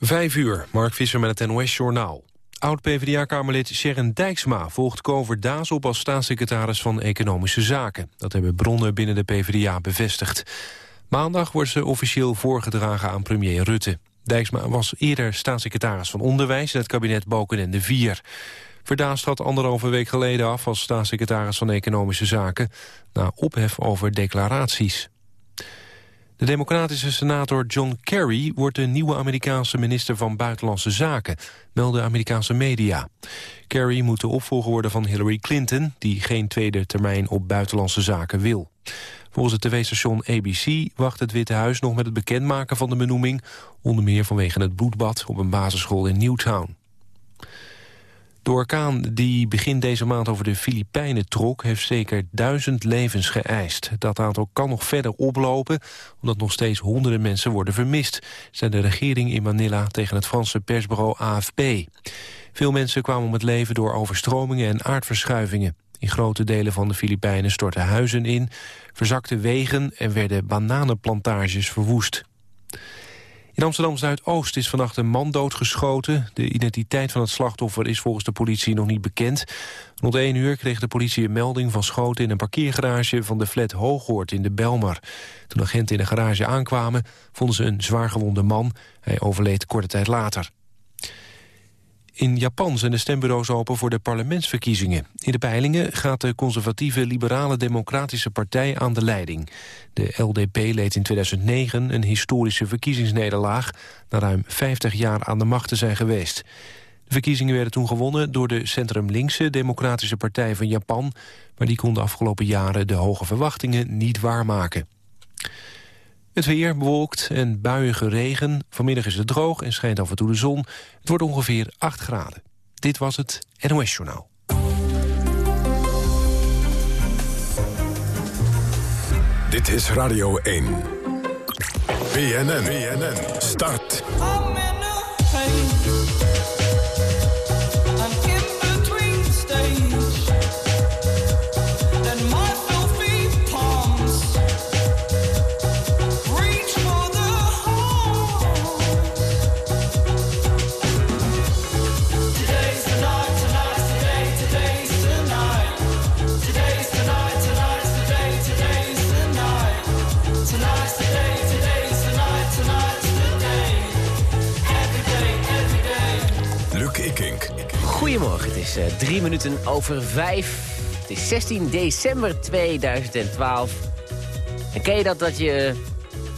Vijf uur, Mark Visser met het NOS-journaal. Oud-PVDA-kamerlid Sharon Dijksma volgt Kover Daas op als staatssecretaris van Economische Zaken. Dat hebben bronnen binnen de PvdA bevestigd. Maandag wordt ze officieel voorgedragen aan premier Rutte. Dijksma was eerder staatssecretaris van Onderwijs in het kabinet Balkenende 4. Verdaas trad anderhalve week geleden af als staatssecretaris van Economische Zaken... na ophef over declaraties. De democratische senator John Kerry wordt de nieuwe Amerikaanse minister van Buitenlandse Zaken, melden Amerikaanse media. Kerry moet de opvolger worden van Hillary Clinton, die geen tweede termijn op buitenlandse zaken wil. Volgens het tv-station ABC wacht het Witte Huis nog met het bekendmaken van de benoeming, onder meer vanwege het bloedbad op een basisschool in Newtown. De orkaan die begin deze maand over de Filipijnen trok... heeft zeker duizend levens geëist. Dat aantal kan nog verder oplopen... omdat nog steeds honderden mensen worden vermist... zei de regering in Manila tegen het Franse persbureau AFP. Veel mensen kwamen om het leven door overstromingen en aardverschuivingen. In grote delen van de Filipijnen stortten huizen in... verzakten wegen en werden bananenplantages verwoest. In Amsterdam-Zuidoost is vannacht een man doodgeschoten. De identiteit van het slachtoffer is volgens de politie nog niet bekend. Rond 1 uur kreeg de politie een melding van schoten... in een parkeergarage van de flat Hooghoort in de Belmar. Toen agenten in de garage aankwamen, vonden ze een zwaargewonde man. Hij overleed korte tijd later. In Japan zijn de stembureaus open voor de parlementsverkiezingen. In de peilingen gaat de conservatieve liberale democratische partij aan de leiding. De LDP leed in 2009 een historische verkiezingsnederlaag... na ruim 50 jaar aan de macht te zijn geweest. De verkiezingen werden toen gewonnen door de centrum-linkse Democratische Partij van Japan... maar die kon de afgelopen jaren de hoge verwachtingen niet waarmaken. Het weer bewolkt en buiige regen. Vanmiddag is het droog en schijnt af en toe de zon. Het wordt ongeveer 8 graden. Dit was het NOS Journaal. Dit is Radio 1. BNN, BNN, start. Uh, drie minuten over vijf. Het is 16 december 2012. En ken je dat, dat je,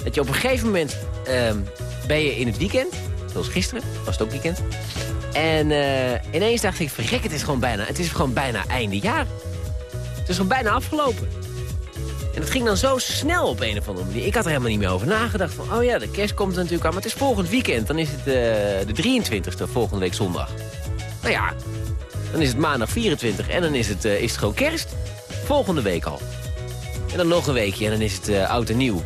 dat je op een gegeven moment uh, ben je in het weekend, zoals gisteren, was het ook weekend. En uh, ineens dacht ik, verrek, het is gewoon bijna, het is gewoon bijna einde jaar. Het is gewoon bijna afgelopen. En het ging dan zo snel op een of andere manier. Ik had er helemaal niet meer over nagedacht. Van, oh ja, de kerst komt er natuurlijk aan. Maar het is volgend weekend. Dan is het uh, de 23e, volgende week zondag. Nou ja, dan is het maandag 24 en dan is het, uh, is gewoon kerst. Volgende week al. En dan nog een weekje en dan is het uh, oud en nieuw.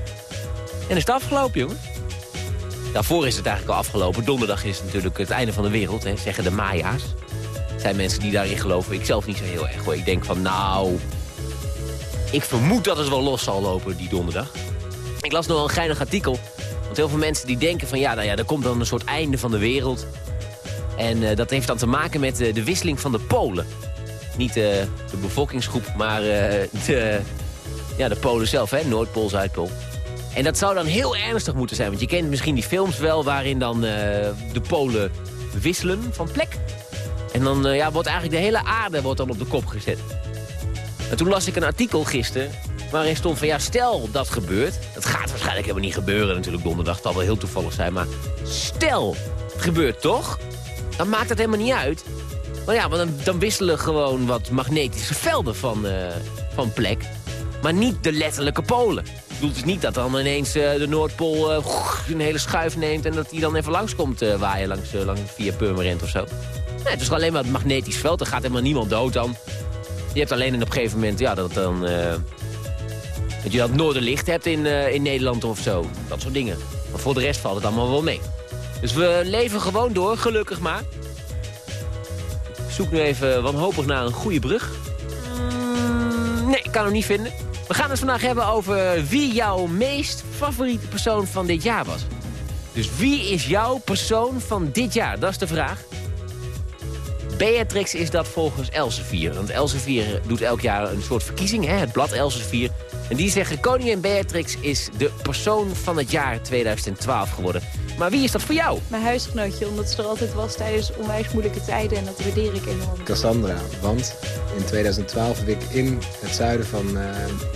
En is het afgelopen, jongen. Daarvoor is het eigenlijk al afgelopen. Donderdag is natuurlijk het einde van de wereld, hè, zeggen de Maya's. Er zijn mensen die daarin geloven. Ik zelf niet zo heel erg hoor. Ik denk van, nou... Ik vermoed dat het wel los zal lopen, die donderdag. Ik las nog wel een geinig artikel. Want heel veel mensen die denken van, ja, nou ja, er komt dan een soort einde van de wereld. En uh, dat heeft dan te maken met uh, de wisseling van de polen. Niet uh, de bevolkingsgroep, maar de, ja, de polen zelf, hè? Noordpool, Zuidpool. En dat zou dan heel ernstig moeten zijn. Want je kent misschien die films wel waarin dan de polen wisselen van plek. En dan ja, wordt eigenlijk de hele aarde wordt dan op de kop gezet. En toen las ik een artikel gisteren waarin stond van ja, stel dat gebeurt. Dat gaat waarschijnlijk helemaal niet gebeuren natuurlijk donderdag. Het zal wel heel toevallig zijn, maar stel, het gebeurt toch dan maakt het helemaal niet uit. Maar ja, dan, dan wisselen gewoon wat magnetische velden van, uh, van plek. Maar niet de letterlijke polen. Ik bedoel dus niet dat dan ineens uh, de Noordpool uh, een hele schuif neemt... en dat die dan even langskomt waaien langs, langs via Purmerend of zo. Nee, het is alleen maar het magnetisch veld. Er gaat helemaal niemand dood dan. Je hebt alleen op een gegeven moment ja, dat, dan, dat je dat noorderlicht hebt in, in Nederland of zo. Dat soort dingen. Maar voor de rest valt het allemaal wel mee. Dus we leven gewoon door, gelukkig maar. Ik zoek nu even wanhopig naar een goede brug. Mm, nee, ik kan hem niet vinden. We gaan het vandaag hebben over wie jouw meest favoriete persoon van dit jaar was. Dus wie is jouw persoon van dit jaar? Dat is de vraag. Beatrix is dat volgens Elsevier. Want Elsevier doet elk jaar een soort verkiezing, hè, het blad Elsevier. En die zeggen koningin Beatrix is de persoon van het jaar 2012 geworden. Maar wie is dat voor jou? Mijn huisgenootje, omdat ze er altijd was tijdens onwijs moeilijke tijden. En dat waardeer ik enorm. Cassandra, want in 2012 heb ik in het zuiden van, uh,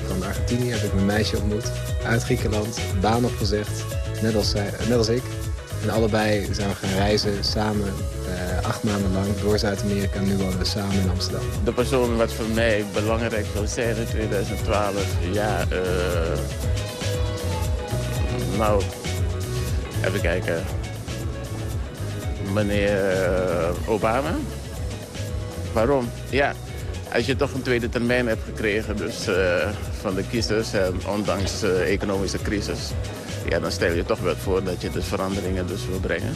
van Argentinië heb ik mijn meisje ontmoet. Uit Griekenland, baan opgezegd, net als, zij, net als ik. En allebei zijn we gaan reizen samen uh, acht maanden lang door Zuid-Amerika. Nu wonen we samen in Amsterdam. De persoon wat voor mij belangrijk zou zijn in 2012, ja, uh, nou, even kijken. Meneer Obama. Waarom? Ja, als je toch een tweede termijn hebt gekregen dus, van de kiezers... en ondanks de economische crisis... Ja, dan stel je toch wel voor dat je dus veranderingen dus wil brengen.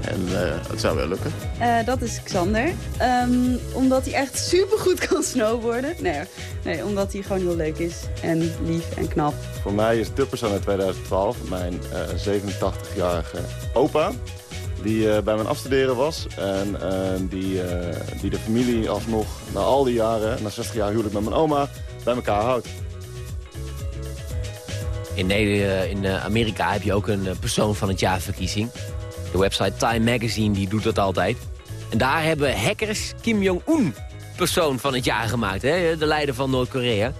En uh, het zou wel lukken. Uh, dat is Xander. Um, omdat hij echt supergoed kan snowboarden. Nee, nee, omdat hij gewoon heel leuk is. En lief en knap. Voor mij is de persoon in 2012 mijn uh, 87-jarige opa. Die bij mijn afstuderen was. En die, die de familie alsnog na al die jaren, na 60 jaar huwelijk met mijn oma, bij elkaar houdt. In, in Amerika heb je ook een persoon van het jaarverkiezing. De website Time Magazine die doet dat altijd. En daar hebben hackers Kim Jong-un persoon van het jaar gemaakt. Hè? De leider van Noord-Korea.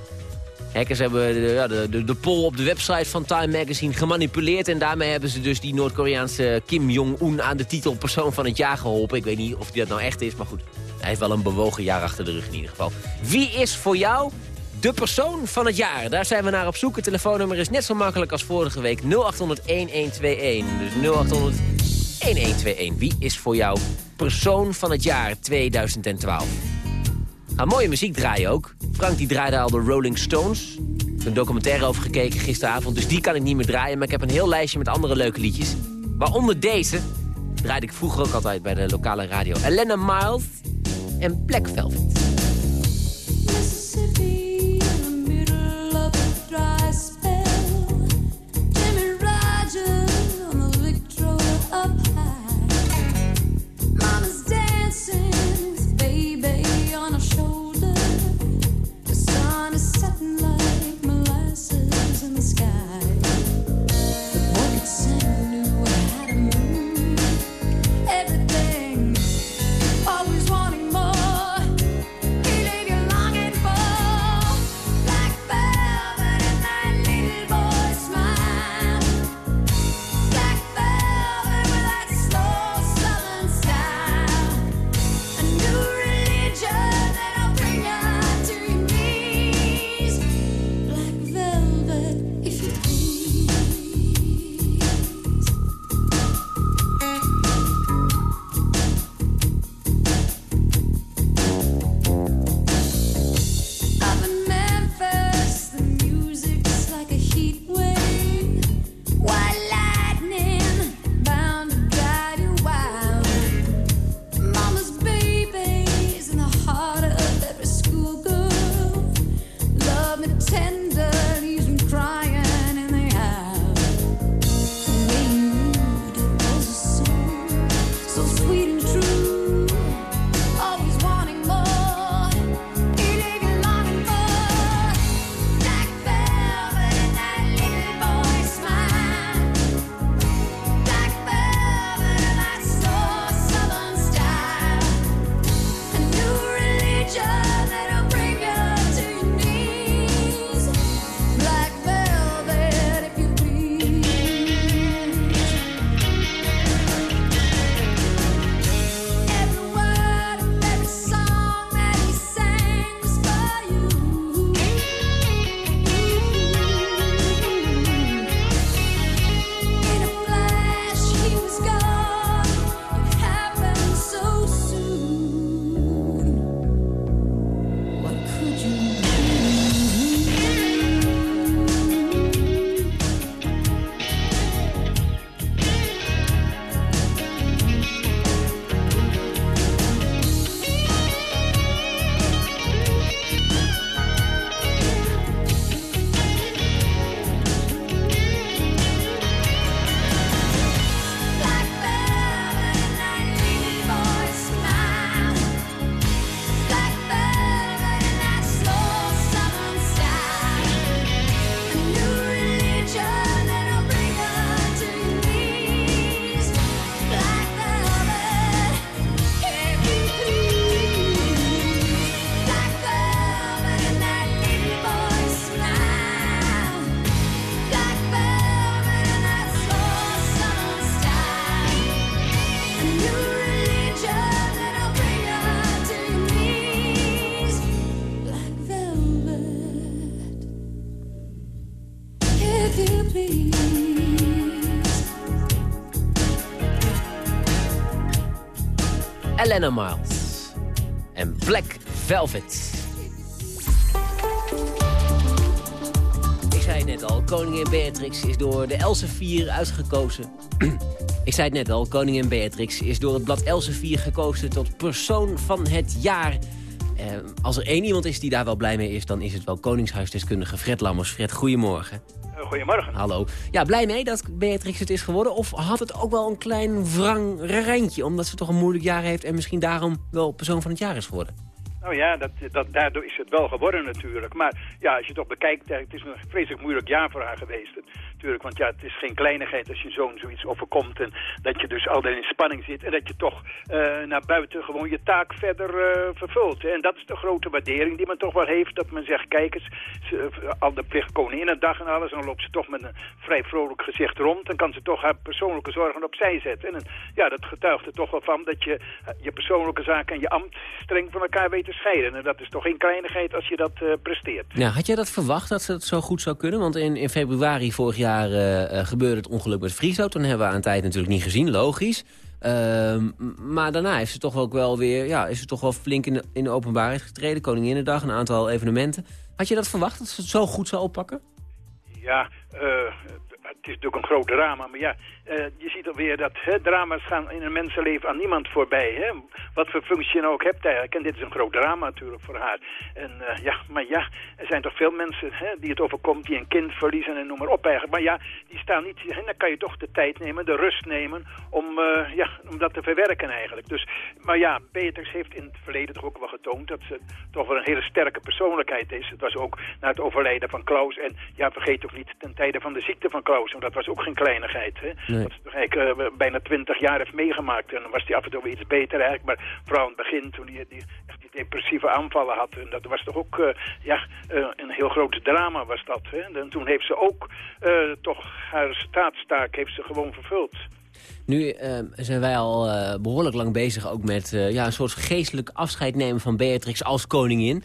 Hackers hebben de, de, de, de, poll op de website van Time Magazine gemanipuleerd. En daarmee hebben ze dus die Noord-Koreaanse Kim Jong-un aan de titel persoon van het jaar geholpen. Ik weet niet of die dat nou echt is, maar goed. Hij heeft wel een bewogen jaar achter de rug in ieder geval. Wie is voor jou de persoon van het jaar? Daar zijn we naar op zoek. Het telefoonnummer is net zo makkelijk als vorige week. 0800-1121. Dus 0800... 1121. Wie is voor jou persoon van het jaar 2012? Ga mooie muziek draaien ook. Frank die draaide al de Rolling Stones. Ik heb een documentaire over gekeken gisteravond, dus die kan ik niet meer draaien. Maar ik heb een heel lijstje met andere leuke liedjes. Waaronder deze. Draaide ik vroeger ook altijd bij de lokale radio. Elena Miles en Black Velvet. Miles. En Black Velvet. Ik zei het net al, koningin Beatrix is door de Elsevier uitgekozen. Ik zei het net al, koningin Beatrix is door het blad Elsevier gekozen tot persoon van het jaar. Eh, als er één iemand is die daar wel blij mee is, dan is het wel koningshuisdeskundige Fred Lammers. Fred, goedemorgen. Goedemorgen. Hallo. Ja, blij mee dat Beatrix het is geworden? Of had het ook wel een klein wrang randje, omdat ze toch een moeilijk jaar heeft... en misschien daarom wel persoon van het jaar is geworden? Nou ja, dat, dat, daardoor is het wel geworden natuurlijk. Maar ja, als je toch bekijkt, het is een vreselijk moeilijk jaar voor haar geweest. Natuurlijk, want ja, het is geen kleinigheid als je zoon zoiets overkomt. En dat je dus altijd in spanning zit. En dat je toch uh, naar buiten gewoon je taak verder uh, vervult. En dat is de grote waardering die men toch wel heeft. Dat men zegt, kijk eens, ze, uh, al de plicht dag en alles. En dan loopt ze toch met een vrij vrolijk gezicht rond. Dan kan ze toch haar persoonlijke zorgen opzij zetten. En ja, dat getuigt er toch wel van dat je je persoonlijke zaken en je ambt streng van elkaar weet te scheiden. En dat is toch geen kleinigheid als je dat presteert. Ja, had jij dat verwacht dat ze het zo goed zou kunnen? Want in, in februari vorig jaar jaar uh, gebeurde het ongeluk met Friso. Toen hebben we aan tijd natuurlijk niet gezien, logisch. Uh, maar daarna heeft ze toch ook wel weer, ja, is ze toch wel flink in de, in de openbaarheid getreden. Koninginnedag, een aantal evenementen. Had je dat verwacht, dat ze het zo goed zou oppakken? Ja, uh, het is natuurlijk een groot drama, maar ja, uh, je ziet alweer dat hè, drama's gaan in een mensenleven aan niemand voorbij. Hè? Wat voor functie je nou ook hebt eigenlijk. En dit is een groot drama natuurlijk voor haar. En uh, ja, maar ja, er zijn toch veel mensen die het overkomt, die een kind verliezen en noem maar op. Maar ja, die staan niet, en dan kan je toch de tijd nemen, de rust nemen om, uh, ja, om dat te verwerken eigenlijk. Dus, maar ja, Beatrix heeft in het verleden toch ook wel getoond dat ze toch wel een hele sterke persoonlijkheid is. Het was ook na het overlijden van Klaus. En ja, vergeet ook niet ten tijde van de ziekte van Klaus. Want dat was ook geen kleinigheid. Nee. Toch eigenlijk uh, bijna twintig jaar heeft meegemaakt. En dan was hij af en toe weer iets beter eigenlijk. Maar vooral in het begin, toen hij die, echt die depressieve aanvallen had. En dat was toch ook uh, ja, uh, een heel groot drama was dat. Hè? En toen heeft ze ook toch haar staatstaak heeft ze gewoon vervuld. Nu uh, zijn wij al behoorlijk lang bezig ook met ja, een soort geestelijk afscheid nemen van Beatrix als koningin.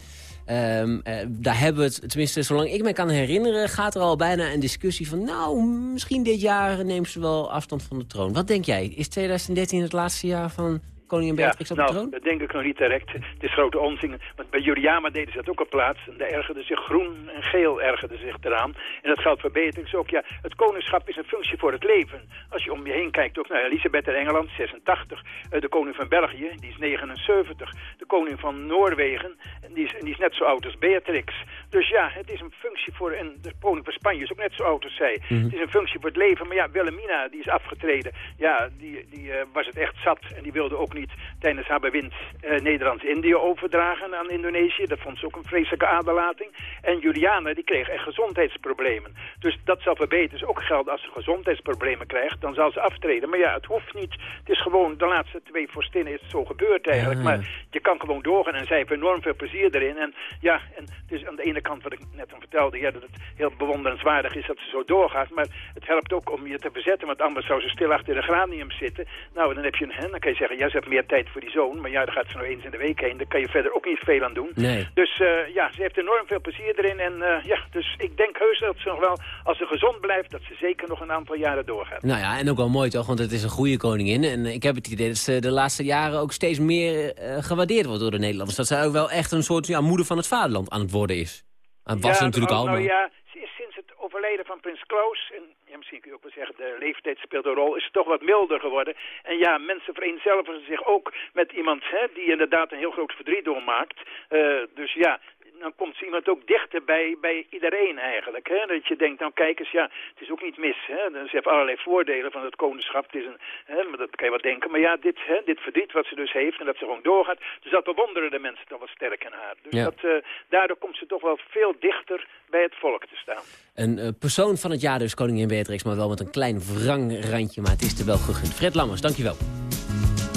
Um, uh, daar hebben we het, tenminste zolang ik me kan herinneren... gaat er al bijna een discussie van... nou, misschien dit jaar neemt ze wel afstand van de troon. Wat denk jij? Is 2013 het laatste jaar van koningin Beatrix ja, op de nou, troon? dat denk ik nog niet direct. Het is grote onzin. Want bij Juliana deden ze dat ook op plaats. En daar ergerde zich groen en geel ergerde zich eraan. En dat geldt voor Beatrix ook. Ja, het koningschap is een functie voor het leven. Als je om je heen kijkt, ook naar Elisabeth in Engeland, 86. Uh, de koning van België, die is 79. De koning van Noorwegen, die is, die is net zo oud als Beatrix. Dus ja, het is een functie voor... En de koning van Spanje is ook net zo oud als zij. Mm -hmm. Het is een functie voor het leven. Maar ja, Wilhelmina, die is afgetreden. Ja, die, die uh, was het echt zat. En die wilde ook niet tijdens haar bewind uh, Nederlands-Indië overdragen aan Indonesië. Dat vond ze ook een vreselijke aderlating. En Juliana die kreeg echt gezondheidsproblemen. Dus dat zal voor Beatrix ook gelden als ze gezondheidsproblemen krijgt. Dan zal ze aftreden. Maar ja, het hoeft niet. Het is gewoon de laatste twee vorstinnen is het zo gebeurd eigenlijk. Ja. Maar je kan gewoon doorgaan en zij heeft enorm veel plezier erin. En ja, en het is aan de ene kant wat ik net al vertelde. Ja, dat het heel bewonderenswaardig is dat ze zo doorgaat. Maar het helpt ook om je te verzetten. Want anders zou ze stil achter de granium zitten. Nou, dan heb je een hen. Dan kan je zeggen, ja, ze heeft meer tijd voor die zoon. Maar ja, daar gaat ze nou eens in de week heen. Daar kan je verder ook niet veel aan doen. Nee. Dus uh, ja, ze heeft enorm veel plezier erin. En uh, ja, dus ik denk heus dat ze nog wel, als ze gezond blijft, dat ze zeker nog een aantal jaren doorgaat. Nou ja, en ook wel mooi toch, want het is een goede koningin. En ik heb het idee dat ze de laatste jaren ook steeds meer uh, gewaardeerd wordt door de Nederlanders. Dat zij ook wel echt een soort ja, moeder van het vaderland aan het worden is. En was ja, natuurlijk nou, al. Maar... Nou ja, sinds het overlijden van prins Klaus... En ja, misschien kun je ook wel zeggen, de leeftijd speelt een rol, is het toch wat milder geworden. En ja, mensen vereenzelvigen zich ook met iemand hè, die inderdaad een heel groot verdriet doormaakt. Uh, dus ja, dan komt iemand ook dichter bij, bij iedereen eigenlijk. Hè? Dat je denkt, nou kijk eens, ja, het is ook niet mis. Hè? Ze heeft allerlei voordelen van het koningschap. Het is een, hè, maar dat kan je wat denken. Maar ja, dit, hè, dit verdriet wat ze dus heeft en dat ze gewoon doorgaat. Dus dat bewonderen de mensen toch wel sterk in haar. Dus Ja. dat, uh, daardoor komt ze toch wel veel dichter bij het volk te staan. Een uh, persoon van het jaar dus, koningin Beatrix, maar wel met een klein wrangrandje. Maar het is er wel gegund. Fred Lammers, dankjewel.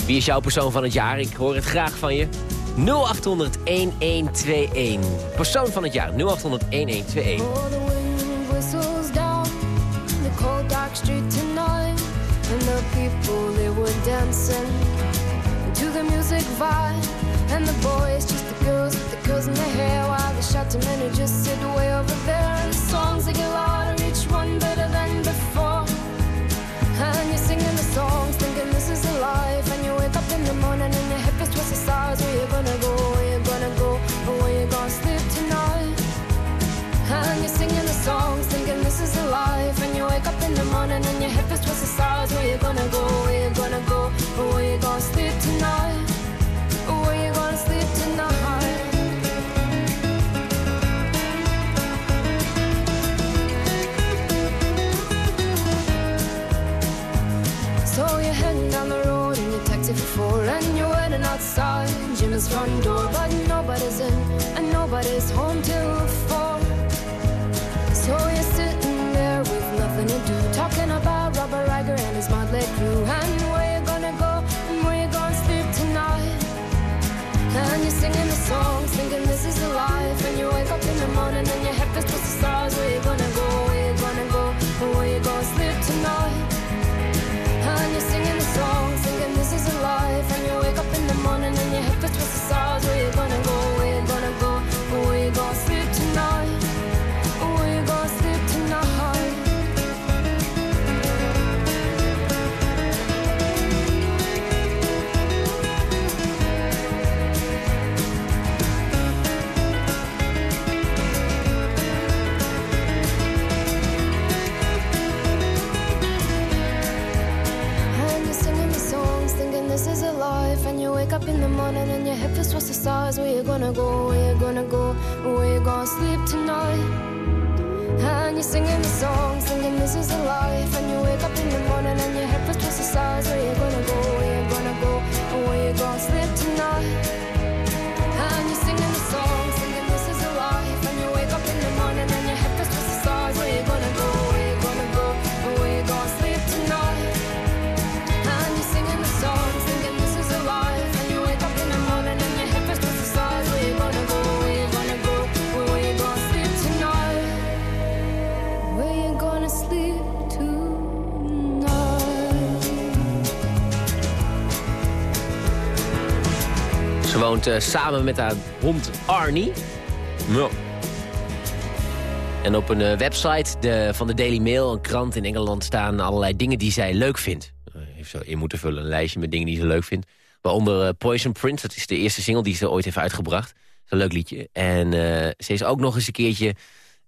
Wie is jouw persoon van het jaar? Ik hoor het graag van je. 0800 1121. Persoon van het jaar 0800 1121. Oh, the wind whistles down the cold dark street tonight, and the people they were dancing to the music vibe, and the boys just the girls with the girls in their hair, while the shouting men who just sit way over there. The songs they louder, gonna go? Where you gonna go? Where you gonna sleep tonight? Where you gonna sleep tonight? So you're heading down the road in your taxi for four And you're waiting outside Jimmy's front door But nobody's in and nobody's home till And you wake up in the morning and your head feels towards the stars Where you gonna go, woont eh, samen met haar hond Arnie. Ja. En op een eh, website de, van de Daily Mail, een krant in Engeland... staan allerlei dingen die zij leuk vindt. Uh, heeft zo in moeten vullen, een lijstje met dingen die ze leuk vindt. Waaronder eh, Poison Prince, dat is de eerste single die ze ooit heeft uitgebracht. Dat is een leuk liedje. En eh, ze is ook nog eens een keertje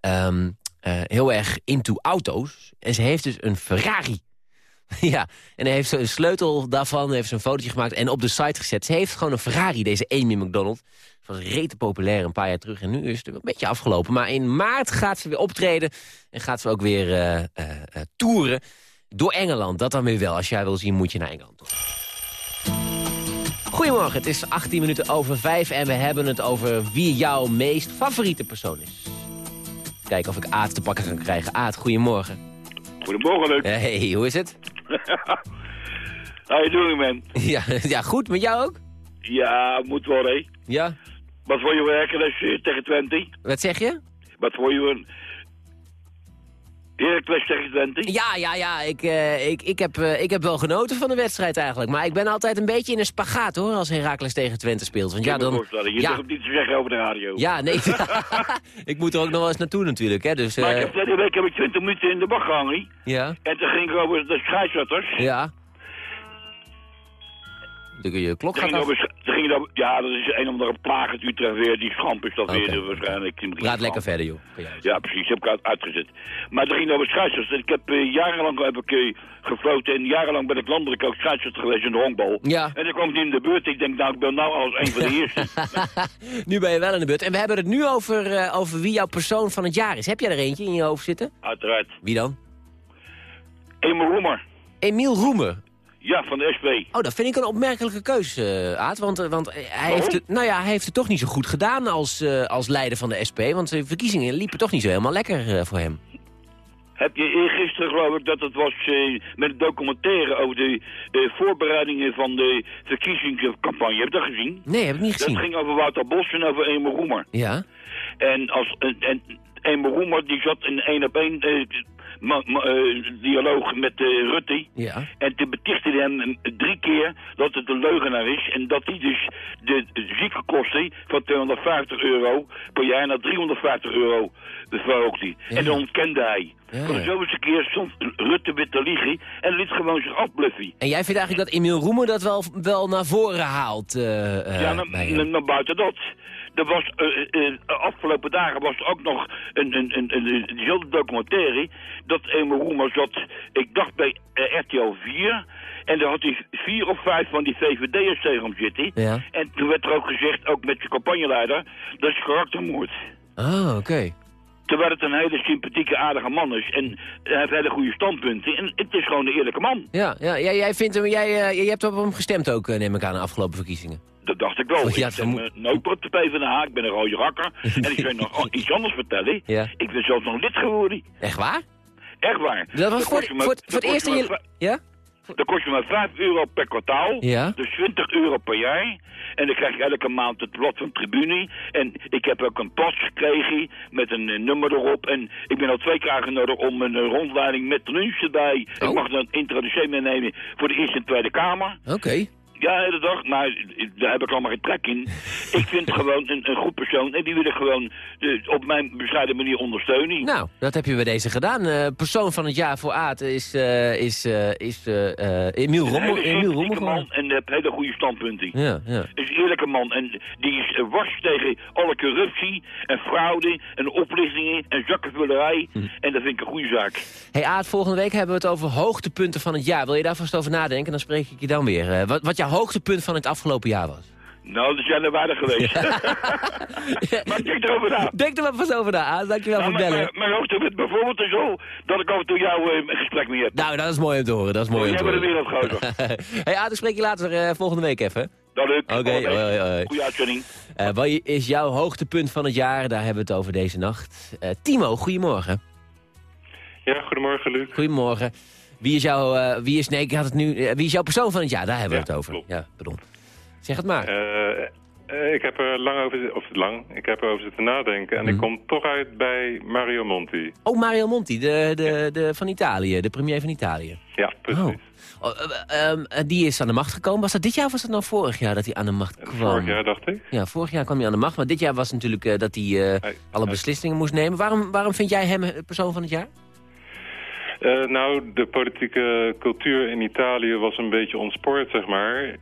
ehm, eh, heel erg into auto's. En ze heeft dus een Ferrari. Ja, en hij heeft een sleutel daarvan, heeft een fotootje gemaakt en op de site gezet. Ze heeft gewoon een Ferrari, deze Amy McDonald. Ze was rete populair een paar jaar terug en nu is het een beetje afgelopen. Maar in maart gaat ze weer optreden en gaat ze ook weer eh, toeren door Engeland. Dat dan weer wel. Als jij wil zien, moet je naar Engeland. Goedemorgen, het is 18 minuten over 5 en we hebben het over wie jouw meest favoriete persoon is. Kijken of ik Aad te pakken kan krijgen. Aad, goedemorgen. Goedemorgen, Luc. Hey, hoe is het? How you doing, man? Ja, ja, goed. Met jou ook? Ja, moet wel, hè. Ja. Wat voor je werken als je tegen Twente? Wat zeg je? Wat voor je... Heracles tegen Twente? Ja, ja, ja. Ik, eh, ik, ik, heb, eh, ik heb wel genoten van de wedstrijd eigenlijk. Maar ik ben altijd een beetje in een spagaat hoor, als Heracles tegen Twente speelt. Want ja, dan... Je ja. durft niet te zeggen over de radio. Ja, nee. ik moet er ook nog wel eens naartoe natuurlijk, hè. Dus, Maar ik eh, heb vorige week heb ik 20 minuten in de bak gehangen. ja, En toen ging ik over de scheidsrechters. ja. De, je klok af. ging over, ja, dat is een of andere plaag uit Utrecht weer. Die schamp is dat weer waarschijnlijk. Die Praat lekker verder, joh. Ja, precies. Heb ik uit, uitgezet. Maar het ging over scheidsrechters. Ik heb eh, jarenlang heb ik, eh, gefloten en jarenlang ben ik landelijk ook scheidsrechter geweest in de honkbal. Ja. En dan kwam ik niet in de beurt. Ik denk, nou, ik ben nou als een van de eerste. nu ben je wel in de beurt. En we hebben het nu over, eh, over wie jouw persoon van het jaar is. Heb jij er eentje in je hoofd zitten? Uiteraard. Wie dan? Emil Roemer. Emiel Roemer. Ja, van de SP. Oh, dat vind ik een opmerkelijke keuze, uh, Aad. Want, eh, want hij, Waarom? heeft het, nou ja, hij heeft het toch niet zo goed gedaan als, eh, als leider van de SP. Want de verkiezingen liepen toch niet zo helemaal lekker eh, voor hem. Heb je eergisteren geloof ik dat het was eh, met een documentaire over de eh, voorbereidingen van de verkiezingscampagne. Heb je dat gezien? Nee, heb ik niet Dat gezien. ging over Wouter Bos en over Emil Roemer. Ja? En, als, en, en Roemer die zat in één op één eh, eh, dialoog met eh, Rutte. Ja. En toen betichtte hij hem eh, drie keer dat het een leugenaar is. En dat hij dus de ziekenkosten van 250 euro per jaar naar 350 euro verhoogde. Ja. En dat ontkende hij. Ja, ja. de zoveelste keer stond Rutte weer te liegen en liet gewoon zich afbluffen. En jij vindt eigenlijk dat Emiel Roemer dat wel, wel naar voren haalt? eh, ja, hem? nou, nou, buiten dat. Er was, eh, afgelopen dagen was er ook nog een, een, een, een, documentaire. Dat Emil Roemer zat, ik dacht bij RTL 4. En daar had hij vier of vijf van die VVD'ers tegen hem zitten. Ja. En toen werd er ook gezegd, ook met zijn campagneleider, dat is karaktermoord. Ah, oké. Terwijl het een hele sympathieke, aardige man is. En hij heeft hele goede standpunten. En het is gewoon een eerlijke man. Ja, ja jij, vindt hem, jij, eh, jij hebt op hem gestemd ook, eh, neem ik aan, de afgelopen verkiezingen. Dat dacht ik wel. Oh, ja, ik ben uh, nooit op de PvdA, ik ben een rode rakker. en ik wil nog iets anders vertellen. Ja. Ik ben zelfs nog lid geworden. Echt waar? Echt waar. Dat was Dat voor, voor, dat voor het je in je- Ja? Dat kost je maar 5 euro per kwartaal. Ja. Dus 20 euro per jaar. En dan krijg je elke maand het blad van Tribune. En ik heb ook een pas gekregen met een eh, nummer erop. En ik ben al twee keer uitgenodigd om een eh, rondleiding met lunch erbij. Oh. Ik mag dan introducee meenemen voor de Eerste en Tweede Kamer. Oké. Ja, hele dag, maar daar heb ik allemaal geen trek in. Ik vind gewoon een, een goed persoon en die wil ik gewoon eh, op mijn bescheiden manier ondersteunen. Nou, dat heb je bij deze gedaan. Eh, persoon van het jaar voor Aad is, eh, is, is Emiel Een Rommel. hele Emiel Rommel sympathieke geworden. man en heeft hele goede standpunten. Ja, ja. is een eerlijke man en die is wars tegen alle corruptie en fraude en oplichtingen en zakkenvullerij. Hm. En dat vind ik een goede zaak. Hey Aad, volgende week hebben we het over hoogtepunten van het jaar. Wil je daar vast over nadenken? Dan spreek ik je dan weer. Wat, wat jouw hoogtepunt van het afgelopen jaar was. Nou, dat zijn er waardig geweest. maar denk erover na. Denk er maar vast over na, Aad. Dankjewel Nou, voor het bellen. maar, maar hoogtepunt bijvoorbeeld is zo dat ik af en toe jou eh, een gesprek mee heb. Nou, dat is mooi om te horen. Dat is mooi om Jij te bent een horen. wereldgozer. hey Aad, ik spreek je later eh, volgende week even. Dat lukt. Oké, hoi, hoi. Goeie uitzending. Eh, wat is jouw hoogtepunt van het jaar? Daar hebben we het over deze nacht. Eh, Timo, goedemorgen. Ja, goedemorgen Luc. Goedemorgen. Wie is jouw, eh, wie is, nee, ik had het nu, eh, wie is jouw persoon van het jaar? Daar hebben we Ja, het over. klopt. Ja, pardon. Zeg het maar. Eh, ik heb er lang over, of lang, ik heb erover zitten nadenken en ik Mhm. kom toch uit bij Mario Monti. Oh, Mario Monti, de, de, de, van Italië, de premier van Italië. Ja, precies. Oh. Oh, eh, ehm, eh, die is aan de macht gekomen. Was dat dit jaar of was dat nou vorig jaar dat hij aan de macht kwam? Vorig jaar dacht ik. Ja, vorig jaar kwam hij aan de macht. Maar dit jaar was natuurlijk dat hij alle beslissingen moest nemen. Waarom, waarom vind jij hem persoon van het jaar? Eh, nou, de politieke cultuur in Italië was een beetje ontspoord, zeg maar.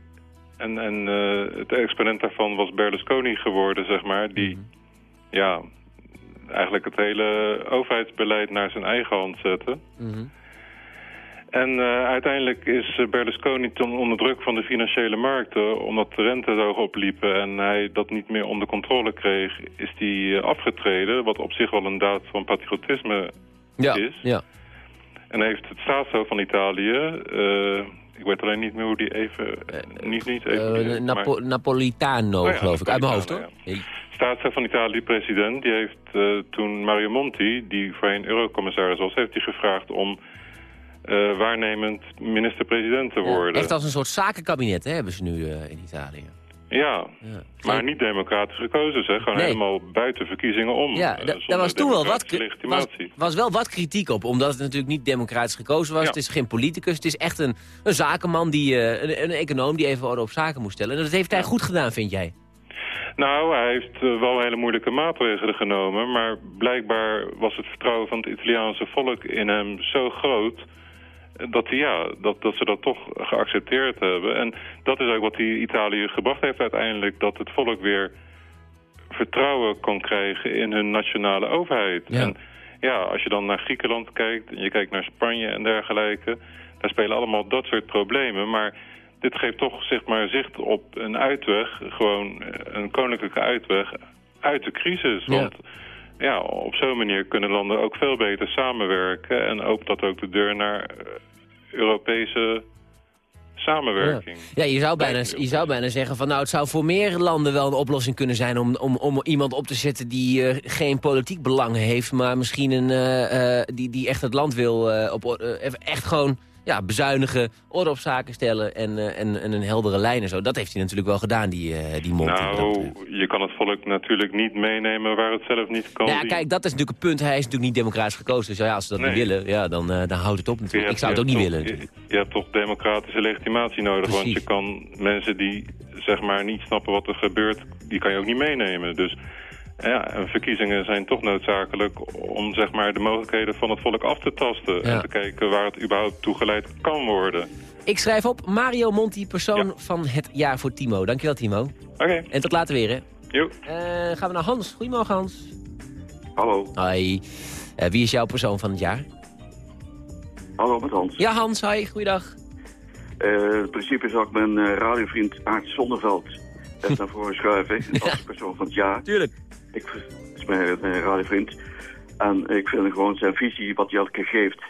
En, en eh, het exponent daarvan was Berlusconi geworden, zeg maar. Die, Mhm. ja, eigenlijk het hele overheidsbeleid naar zijn eigen hand zette. Mhm. En eh, uiteindelijk is Berlusconi toen onder druk van de financiële markten... omdat de rente zo hoog opliepen en hij dat niet meer onder controle kreeg... is hij eh, afgetreden, wat op zich wel een daad van patriotisme Ja, is. ja. En heeft het staatshoofd van Italië... eh, ik weet alleen niet meer hoe die even... niet, niet even Eh, maar- Napolitano, Oh ja, geloof ik. Uit mijn hoofd, hoor. Staatshoofd van Italië, president, die heeft eh, toen Mario Monti, die voorheen eurocommissaris was, heeft hij gevraagd om eh, waarnemend minister-president te worden. echt als een soort zakenkabinet hè, hebben ze nu eh, in Italië. Ja, Ja. maar niet democratisch gekozen, zeg. Gewoon Nee. helemaal buiten verkiezingen om. Ja, eh, daar was toen wel wat, was, was wel wat kritiek op. Omdat het natuurlijk niet democratisch gekozen was. Ja. Het is geen politicus. Het is echt een, een zakenman, die, eh, een, een econoom die even orde op zaken moest stellen. En dat heeft hij goed gedaan, vind jij? Nou, hij heeft eh, wel hele moeilijke maatregelen genomen... maar blijkbaar was het vertrouwen van het Italiaanse volk in hem zo groot... Dat, ja, dat, dat ze dat toch geaccepteerd hebben. En dat is ook wat die Italië gebracht heeft uiteindelijk. Dat het volk weer vertrouwen kon krijgen in hun nationale overheid. Ja. En ja, als je dan naar Griekenland kijkt en je kijkt naar Spanje en dergelijke... daar spelen allemaal dat soort problemen. Maar dit geeft toch zeg maar, zicht op een uitweg, gewoon een koninklijke uitweg uit de crisis. Want ja, op zo'n manier kunnen landen ook veel beter samenwerken... en opent dat ook de deur naar eh, Europese samenwerking. Ja, je zou, bijna, je zou bijna zeggen van nou, het zou voor meer landen wel een oplossing kunnen zijn om, om, om iemand op te zetten die eh, geen politiek belang heeft, maar misschien een, eh, die, die echt het land wil op, echt gewoon ja, bezuinigen, orde op zaken stellen en, eh, en, en een heldere lijn en zo. Dat heeft hij natuurlijk wel gedaan, die, eh die dat Nou, betreft. je kan het volk natuurlijk niet meenemen waar het zelf niet kan. Nou ja, kijk, dat is natuurlijk een punt. Hij is natuurlijk niet democratisch gekozen. Dus ja, als ze dat Nee. niet willen, ja, dan, eh, dan houdt het op natuurlijk. Ik zou het ook niet willen. Je, je hebt toch democratische legitimatie nodig. Want je kan mensen die zeg maar niet snappen wat er gebeurt, die kan je ook niet meenemen. Dus ja, en verkiezingen zijn toch noodzakelijk om zeg maar de mogelijkheden van het volk af te tasten. Ja. En te kijken waar het überhaupt toe geleid kan worden. Ik schrijf op Mario Monti, persoon van het jaar voor Timo. Dankjewel, Timo. Oké, En tot later weer, hè. Jo. Eh, gaan we naar Hans. Goedemorgen Hans. Hallo. Hoi. Eh, wie is jouw persoon van het jaar? Hallo, met Hans. Ja Hans, hi. Goeiedag. Eh, in principe zou ik mijn eh, radiovriend Aart Zonneveld naar voren schuiven. Als persoon van het jaar. Tuurlijk. Ik, is mijn, mijn radiovriend. En ik vind gewoon zijn visie, wat hij elke keer geeft...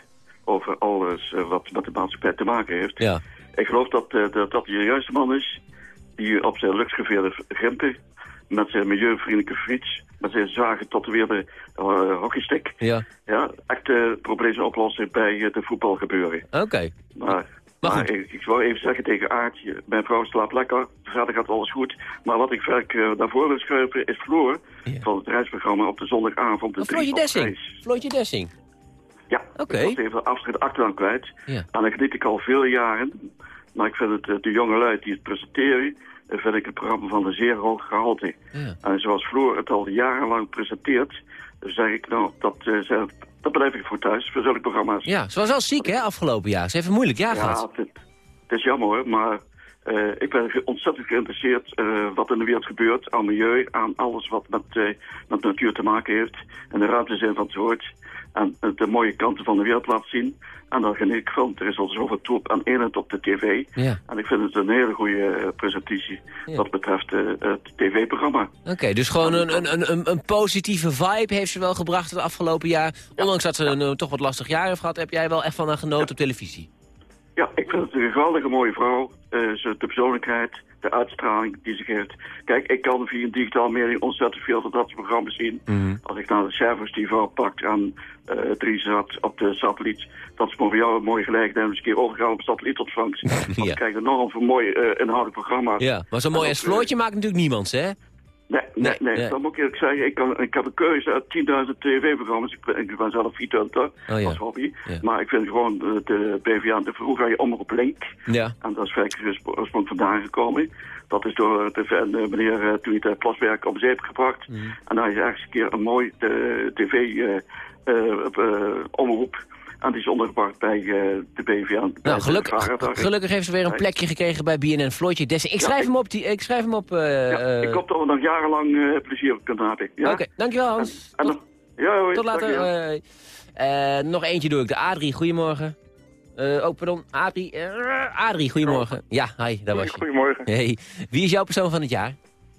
over alles eh, wat met de maatschappij te maken heeft. Ja. Ik geloof dat, eh, dat dat de juiste man is... die op zijn luchtgeveerde grimpen... met zijn milieuvriendelijke fiets... met zijn zwaar getatoeëerde uh, hockeystick... Ja. Ja, echt uh, problemen oplossen bij uh, de voetbalgebeuren. Oké. Maar, maar ik, ik wou even zeggen tegen Aartje, mijn vrouw slaapt lekker, verder gaat alles goed. Maar wat ik vaak uh, naar voren wil schuiven is Floor Ja. van het reisprogramma op de zondagavond. De Oh, Floortje Dessing. Floortje Dessing. Ja, Oké. ik was even de afstand achteraan kwijt. Ja. En dat geniet ik al veel jaren. Maar ik vind het, eh, de jonge lui die het presenteren, eh, vind ik het programma van een zeer hoog gehalte. Ja. En zoals Floor het al jarenlang presenteert, zeg ik nou, dat, eh, zij- dat blijf ik voor thuis, voor zulke programma's. Ja, ze was wel ziek hè, afgelopen jaar. Ze heeft een moeilijk jaar gehad. Ja, het, is jammer hoor, maar eh, ik ben ontzettend geïnteresseerd eh, wat in de wereld gebeurt aan milieu, aan alles wat met, eh, met natuur te maken heeft. En de ruimte zijn van het woord. En de mooie kanten van de wereld laten zien. En daar geniet ik van. Er is al zoveel troep aan eenheid op de tv. Ja. En ik vind het een hele goede eh, presentatie Ja. wat betreft eh, het tv-programma. Oké, dus gewoon een, een, een, een, positieve vibe heeft ze wel gebracht het afgelopen jaar. Ondanks dat ze een eh, toch wat lastig jaar heeft gehad, heb jij wel echt van haar genoten op televisie. Ja, ik vind het een geweldige mooie vrouw. Ze, de persoonlijkheid, de uitstraling die ze geeft. Kijk, ik kan via een digitaal media ontzettend veel van dat soort programma's zien. Mhm. Als ik naar de cijfers die vrouw pakt aan eh drie zat op de satelliet. Dat is voor jou een mooie gelegenheid om eens een keer overgaan op satellietontvangst. Want Ja. je krijgt enorm veel mooi eh, inhoudelijk programma. Ja, maar zo mooi als eh, Floortje maakt natuurlijk niemand, hè? Nee, nee, nee. nee. Dat moet ik eerlijk zeggen. Ik, kan, ik heb een keuze uit 10.000 tv-programma's. Ik, ben- ik ben zelf fietshunter Oh, ja. als hobby. Ja. Maar ik vind gewoon eh, de de vroeger had je omroep Link. Ja. En dat is eigenlijk oorsprong vandaan gekomen. Dat is door de, eh, meneer uh, toen hij het Plaswerk op zee heeft gebracht. Mhm. En dan is ergens een keer een mooi eh, tv-omroep. En die is ondergebracht bij eh, de BVA. bij Nou, gelukkig, gelukkig heeft ze weer een plekje gekregen bij BNN Floortje. Ik schrijf hem op. Die, ik schrijf hem op eh, Ja, eh, ik hoop dat we nog jarenlang eh, plezier kunnen hebben. Ja? Oké, dankjewel Hans. En, dan- ja, hoi, Tot later. eh. Eh, nog eentje doe ik. De Adrie, goedemorgen. Eh oh, pardon. Adrie, eh, Adrie, goedemorgen. Ja, hi, daar was je. Goedemorgen. Hey, wie is jouw persoon van het jaar?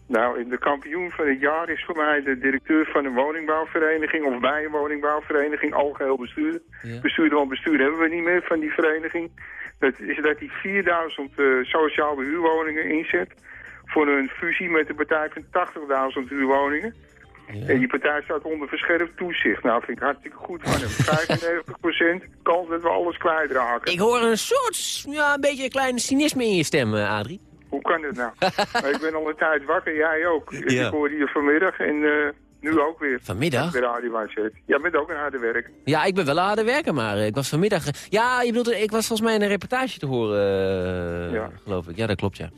Nou, de kampioen van het jaar is voor mij de directeur van een woningbouwvereniging... of bij een woningbouwvereniging, algeheel bestuurder. Ja. Bestuurder, want bestuur hebben we niet meer van die vereniging. Dat is dat hij 4000 eh, sociaal behuurwoningen inzet... voor een fusie met de partij van 80.000 huurwoningen. En die partij staat onder verscherpt toezicht. Nou, vind ik hartstikke goed van hem. 95% kans dat we alles kwijtraken. Ik hoor een soort, ja, een beetje een klein cynisme in je stem, eh, Adrie. Hoe kan dat nou? Ik ben al een tijd wakker, jij ook. Ja. Ik hoorde je vanmiddag en eh, nu ook weer. Vanmiddag? Radio aanzet. Jij bent ook een harde werk. Ja, ik ben wel een harde werker, maar eh, ik was vanmiddag... eh, Ja, je bedoelt, ik was volgens mij in een reportage te horen, Ja. geloof ik. Ja, dat klopt, ja.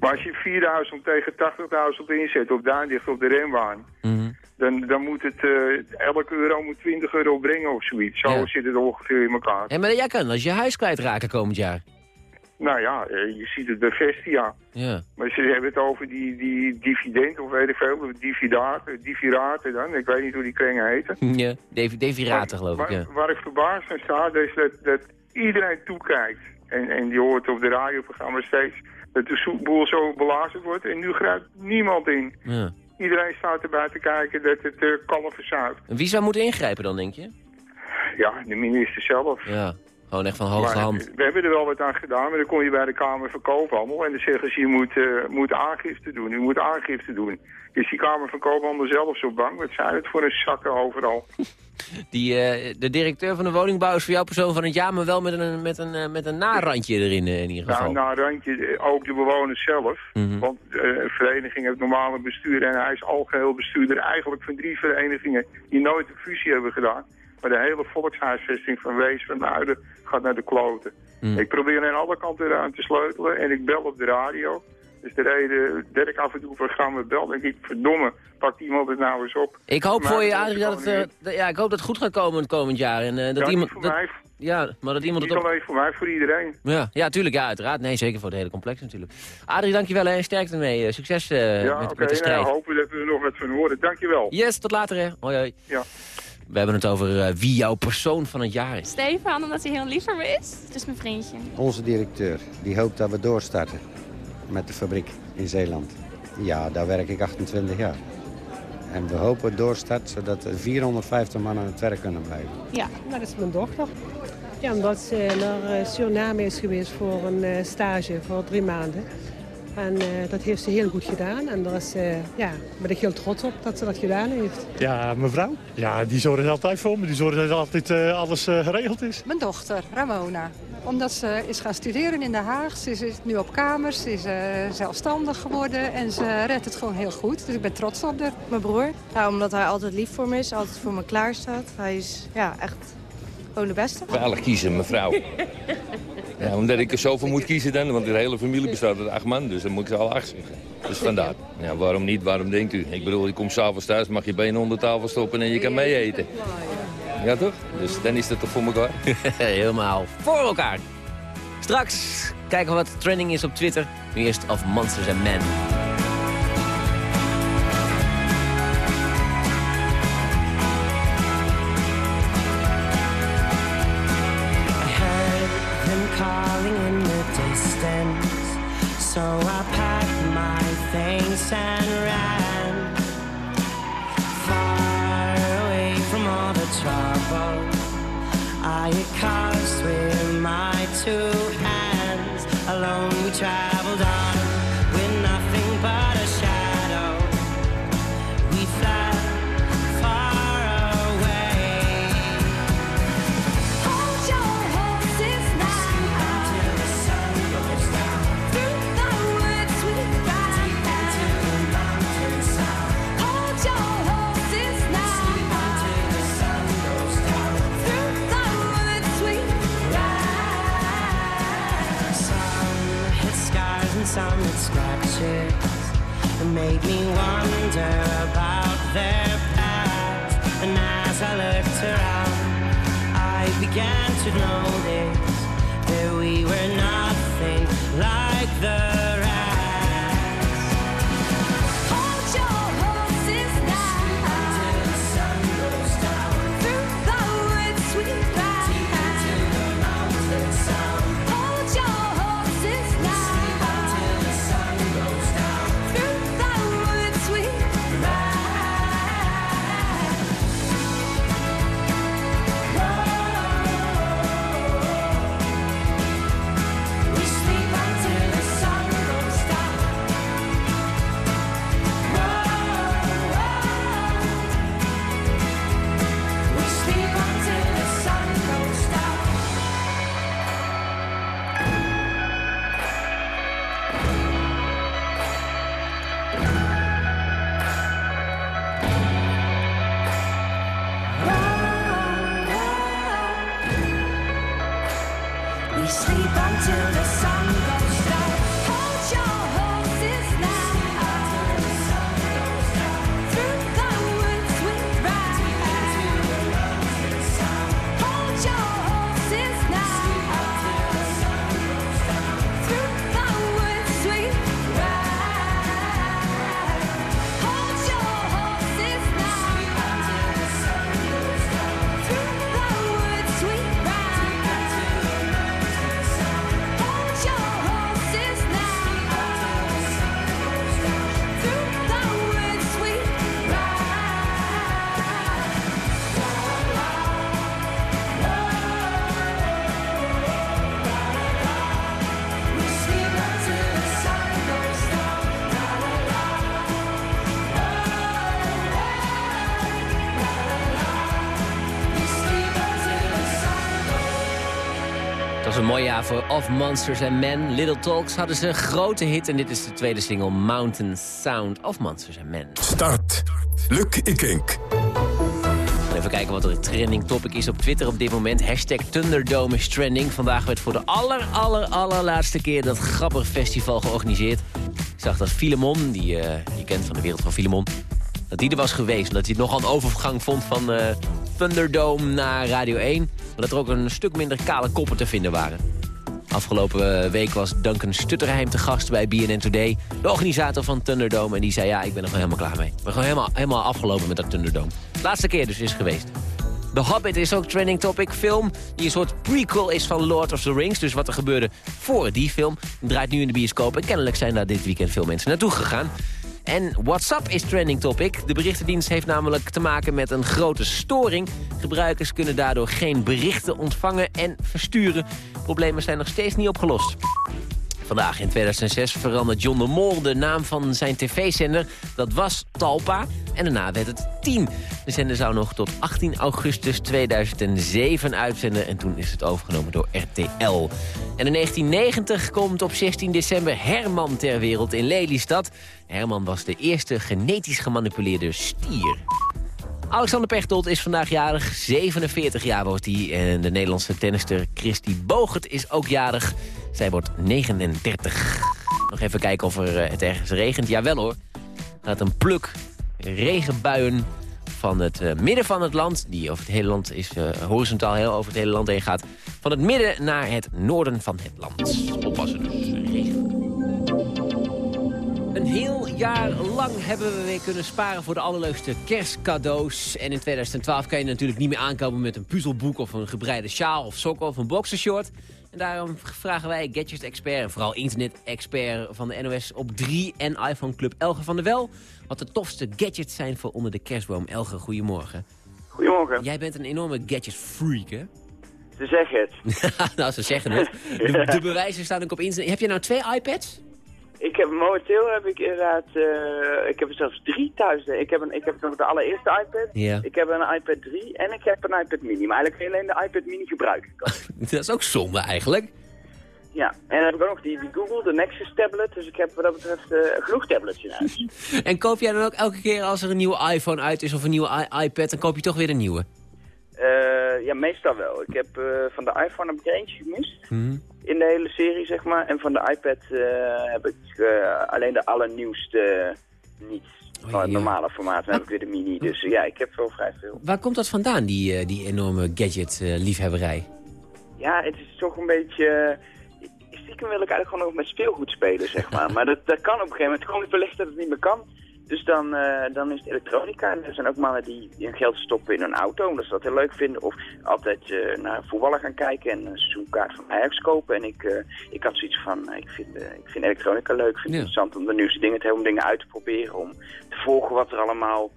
Maar als je 4000 tegen 80.000 inzet op Duindicht op de renbaan... Mhm. Dan, dan moet het, eh, elke euro moet 20 euro brengen of zoiets. Zo Ja. zit het ongeveer in elkaar. Hé, maar jij kan als je huis kwijtraken komend jaar. Nou ja, eh, je ziet het bij Vestia. Ja. Maar ze hebben het over die, die dividend of weet ik veel, dividaten, diviraten dan. Ik weet niet hoe die kringen heten. Ja, Davy, Davy Raten, geloof ik, waar, ja. waar ik verbaasd aan sta, is dat, dat iedereen toekijkt. En, en die hoort op de radioprogramma's steeds dat de soe- boel zo belazerd wordt. En nu grijpt niemand in. ja. Iedereen staat erbij te kijken dat het uh, kalf verzuipt. En wie zou moeten ingrijpen dan, denk je? Ja, de minister zelf. Ja, gewoon echt van Maar hand. We hebben er wel wat aan gedaan, maar dan kom je bij de Kamer van Koophandel en dan zeggen ze je moet, eh, moet aangifte doen, u moet aangifte doen. Is die Kamer van Koophandel zelf zo bang? Wat zijn het voor een zakken overal? Die, eh, de directeur van de woningbouw is voor jou persoon van het jaar, maar wel met een, met een, eh, met een narandje erin in ieder geval. Nou, nou randje, eh, ook de bewoners zelf. Mhm. Want een vereniging heeft normaal een bestuur en hij is algeheel bestuurder eigenlijk van drie verenigingen die nooit een fusie hebben gedaan. Maar de hele volkshuisvesting van Wees van Muiden gaat naar de kloten. Mhm. Ik probeer aan alle kanten eraan te sleutelen en ik bel op de radio. Dus de reden dat ik af en toe programma bel, denk ik, verdomme, pakt iemand het nou eens op. Ik hoop voor je, Adrie, dat het, eh, ja, ik hoop dat het goed gaat komen het komend jaar. En, eh, dat ja, iemand, dat- mij, ja, maar dat iemand Niet het op... alleen voor mij, voor iedereen. Ja, ja, tuurlijk, ja, uiteraard. Nee, zeker voor het hele complex natuurlijk. Adrie, dankjewel en sterkte mee. Eh, Succes ja, met, oké. met de strijd. nou, hopen dat we er nog wat van horen. Dankjewel. Yes, tot later hè. Hoi, hoi. Ja. We hebben het over eh, wie jouw persoon van het jaar is. Stefan, omdat hij heel lief voor me is. Het is mijn vriendje. Onze directeur, die hoopt dat we doorstarten met de fabriek in Zeeland. Ja, daar werk ik 28 jaar. En we hopen doorstart, zodat er 450 man aan het werk kunnen blijven. Ja, dat is mijn dochter. Ja, omdat ze naar eh, Suriname is geweest voor een eh, stage voor drie maanden. En eh, dat heeft ze heel goed gedaan. En daar is, eh, ja, ben ik heel trots op dat ze dat gedaan heeft. Ja, mevrouw. Ja, die zorgt altijd voor me. Die zorgt dat altijd eh, alles eh, geregeld is. Mijn dochter, Ramona. Omdat ze is gaan studeren in Den Haag. Ze is nu op kamers, ze is eh, zelfstandig geworden en ze redt het gewoon heel goed. Dus ik ben trots op haar. Mijn broer, ja, omdat hij altijd lief voor me is, altijd voor me klaar staat. Hij is ja, echt gewoon de beste. Veilig kiezen, mevrouw. Ja, omdat ik er zoveel moet kiezen dan, want de hele familie bestaat uit acht man, dus dan moet ik ze alle acht zeggen. Dus vandaar. Ja, waarom niet, waarom denkt u? Ik bedoel, je komt s'avonds thuis, mag je benen onder tafel stoppen en je kan mee eten. Ja toch? Dus dan is dat toch voor elkaar? Helemaal voor elkaar. Straks kijken we wat trending is op Twitter. Nu eerst of Monsters and Men. Their. And as I looked around, I began to notice voor Of Monsters and Men. Little Talks hadden ze een grote hit. En dit is de tweede single Mountain Sound of Monsters and Men. Start. Luc Ikink. Even kijken wat er een trending topic is op Twitter op dit moment. Hashtag Thunderdome is trending. Vandaag werd voor de aller, aller, allerlaatste keer dat grappig festival georganiseerd. Ik zag dat Filemon, die eh, je kent van de wereld van Filemon... dat die er was geweest. Dat hij het nogal een overgang vond van, eh, Thunderdome naar Radio 1. Omdat er ook een stuk minder kale koppen te vinden waren. Afgelopen week was Duncan Stutterheim te gast bij BNN Today. De organisator van Thunderdome. En die zei, ja, ik ben er gewoon helemaal klaar mee. Ben gewoon helemaal, helemaal afgelopen met dat Thunderdome. Laatste keer dus is geweest. The Hobbit is ook trending topic film. Die een soort prequel is van Lord of the Rings. Dus wat er gebeurde voor die film draait nu in de bioscoop. En kennelijk zijn daar dit weekend veel mensen naartoe gegaan. En WhatsApp is trending topic. De berichtendienst heeft namelijk te maken met een grote storing. Gebruikers kunnen daardoor geen berichten ontvangen en versturen. Problemen zijn nog steeds niet opgelost. Vandaag in 2006 verandert John de Mol de naam van zijn tv-zender. Dat was Talpa en daarna werd het 10. De zender zou nog tot 18 augustus 2007 uitzenden... en toen is het overgenomen door RTL. En in 1990 komt op 16 december Herman ter wereld in Lelystad. Herman was de eerste genetisch gemanipuleerde stier. Alexander Pechtold is vandaag jarig. 47 jaar wordt hij. En de Nederlandse tennister Christy Bogert is ook jarig. Zij wordt 39. Nog even kijken of er, eh, het ergens regent. Jawel hoor. Gaat een pluk regenbuien van het uh, midden van het land... die over het hele land is uh, horizontaal heel over het hele land heen gaat... van het midden naar het noorden van het land. Oppassen dus, regen. Een heel jaar lang hebben we weer kunnen sparen voor de allerleukste kerstcadeaus. En in 2012 kan je natuurlijk niet meer aankomen met een puzzelboek... of een gebreide sjaal of sokken of een boxershort. En daarom vragen wij gadget-expert en vooral internet-expert van de NOS op 3... en iPhone Club Elge van der Wel... wat de tofste gadgets zijn voor onder de kerstboom. Elge, goedemorgen. Goedemorgen. Jij bent een enorme gadget-freak, hè? Ze zeggen het. nou, ze zeggen het. De, de bewijzen staan ook op internet. Heb je nou twee iPads? Ik heb momenteel heb ik inderdaad, uh, ik heb er zelfs drie thuis. Ik heb, een, ik heb nog de allereerste iPad, ja. ik heb een iPad 3 en ik heb een iPad mini. Maar eigenlijk alleen de iPad mini gebruik ik. dat is ook zonde eigenlijk. Ja, en dan heb ik ook nog die, die Google, de Nexus tablet. Dus ik heb wat dat betreft uh, genoeg tablets in huis. en koop jij dan ook elke keer als er een nieuwe iPhone uit is of een nieuwe iPad, dan koop je toch weer een nieuwe? Uh, ja, meestal wel. Ik heb van de iPhone heb ik eentje gemist. Mm -hmm in de hele serie, zeg maar. En van de iPad uh, heb ik alleen de allernieuwste niet. Oh, Van het normale formaat. Dan heb ik weer de mini. Dus ja, ik heb wel vrij veel. Waar komt dat vandaan, die, die enorme gadget-liefhebberij? ja, het is toch een beetje... Stiekem wil ik eigenlijk gewoon nog met speelgoed spelen, zeg maar. maar dat, dat kan op een gegeven moment. Gewoon wellicht dat het niet meer kan. Dus dan, uh, dan is het elektronica. En er zijn ook mannen die, hun geld stoppen in een auto, omdat ze dat heel leuk vinden. Of altijd uh, naar voetballen gaan kijken en een seizoenkaart van Ajax kopen. En ik, uh, ik had zoiets van, ik vind, ik vind elektronica leuk. Ik vind het ja. interessant om de nieuwste dingen te hebben, om dingen uit te proberen. Om te volgen wat er allemaal...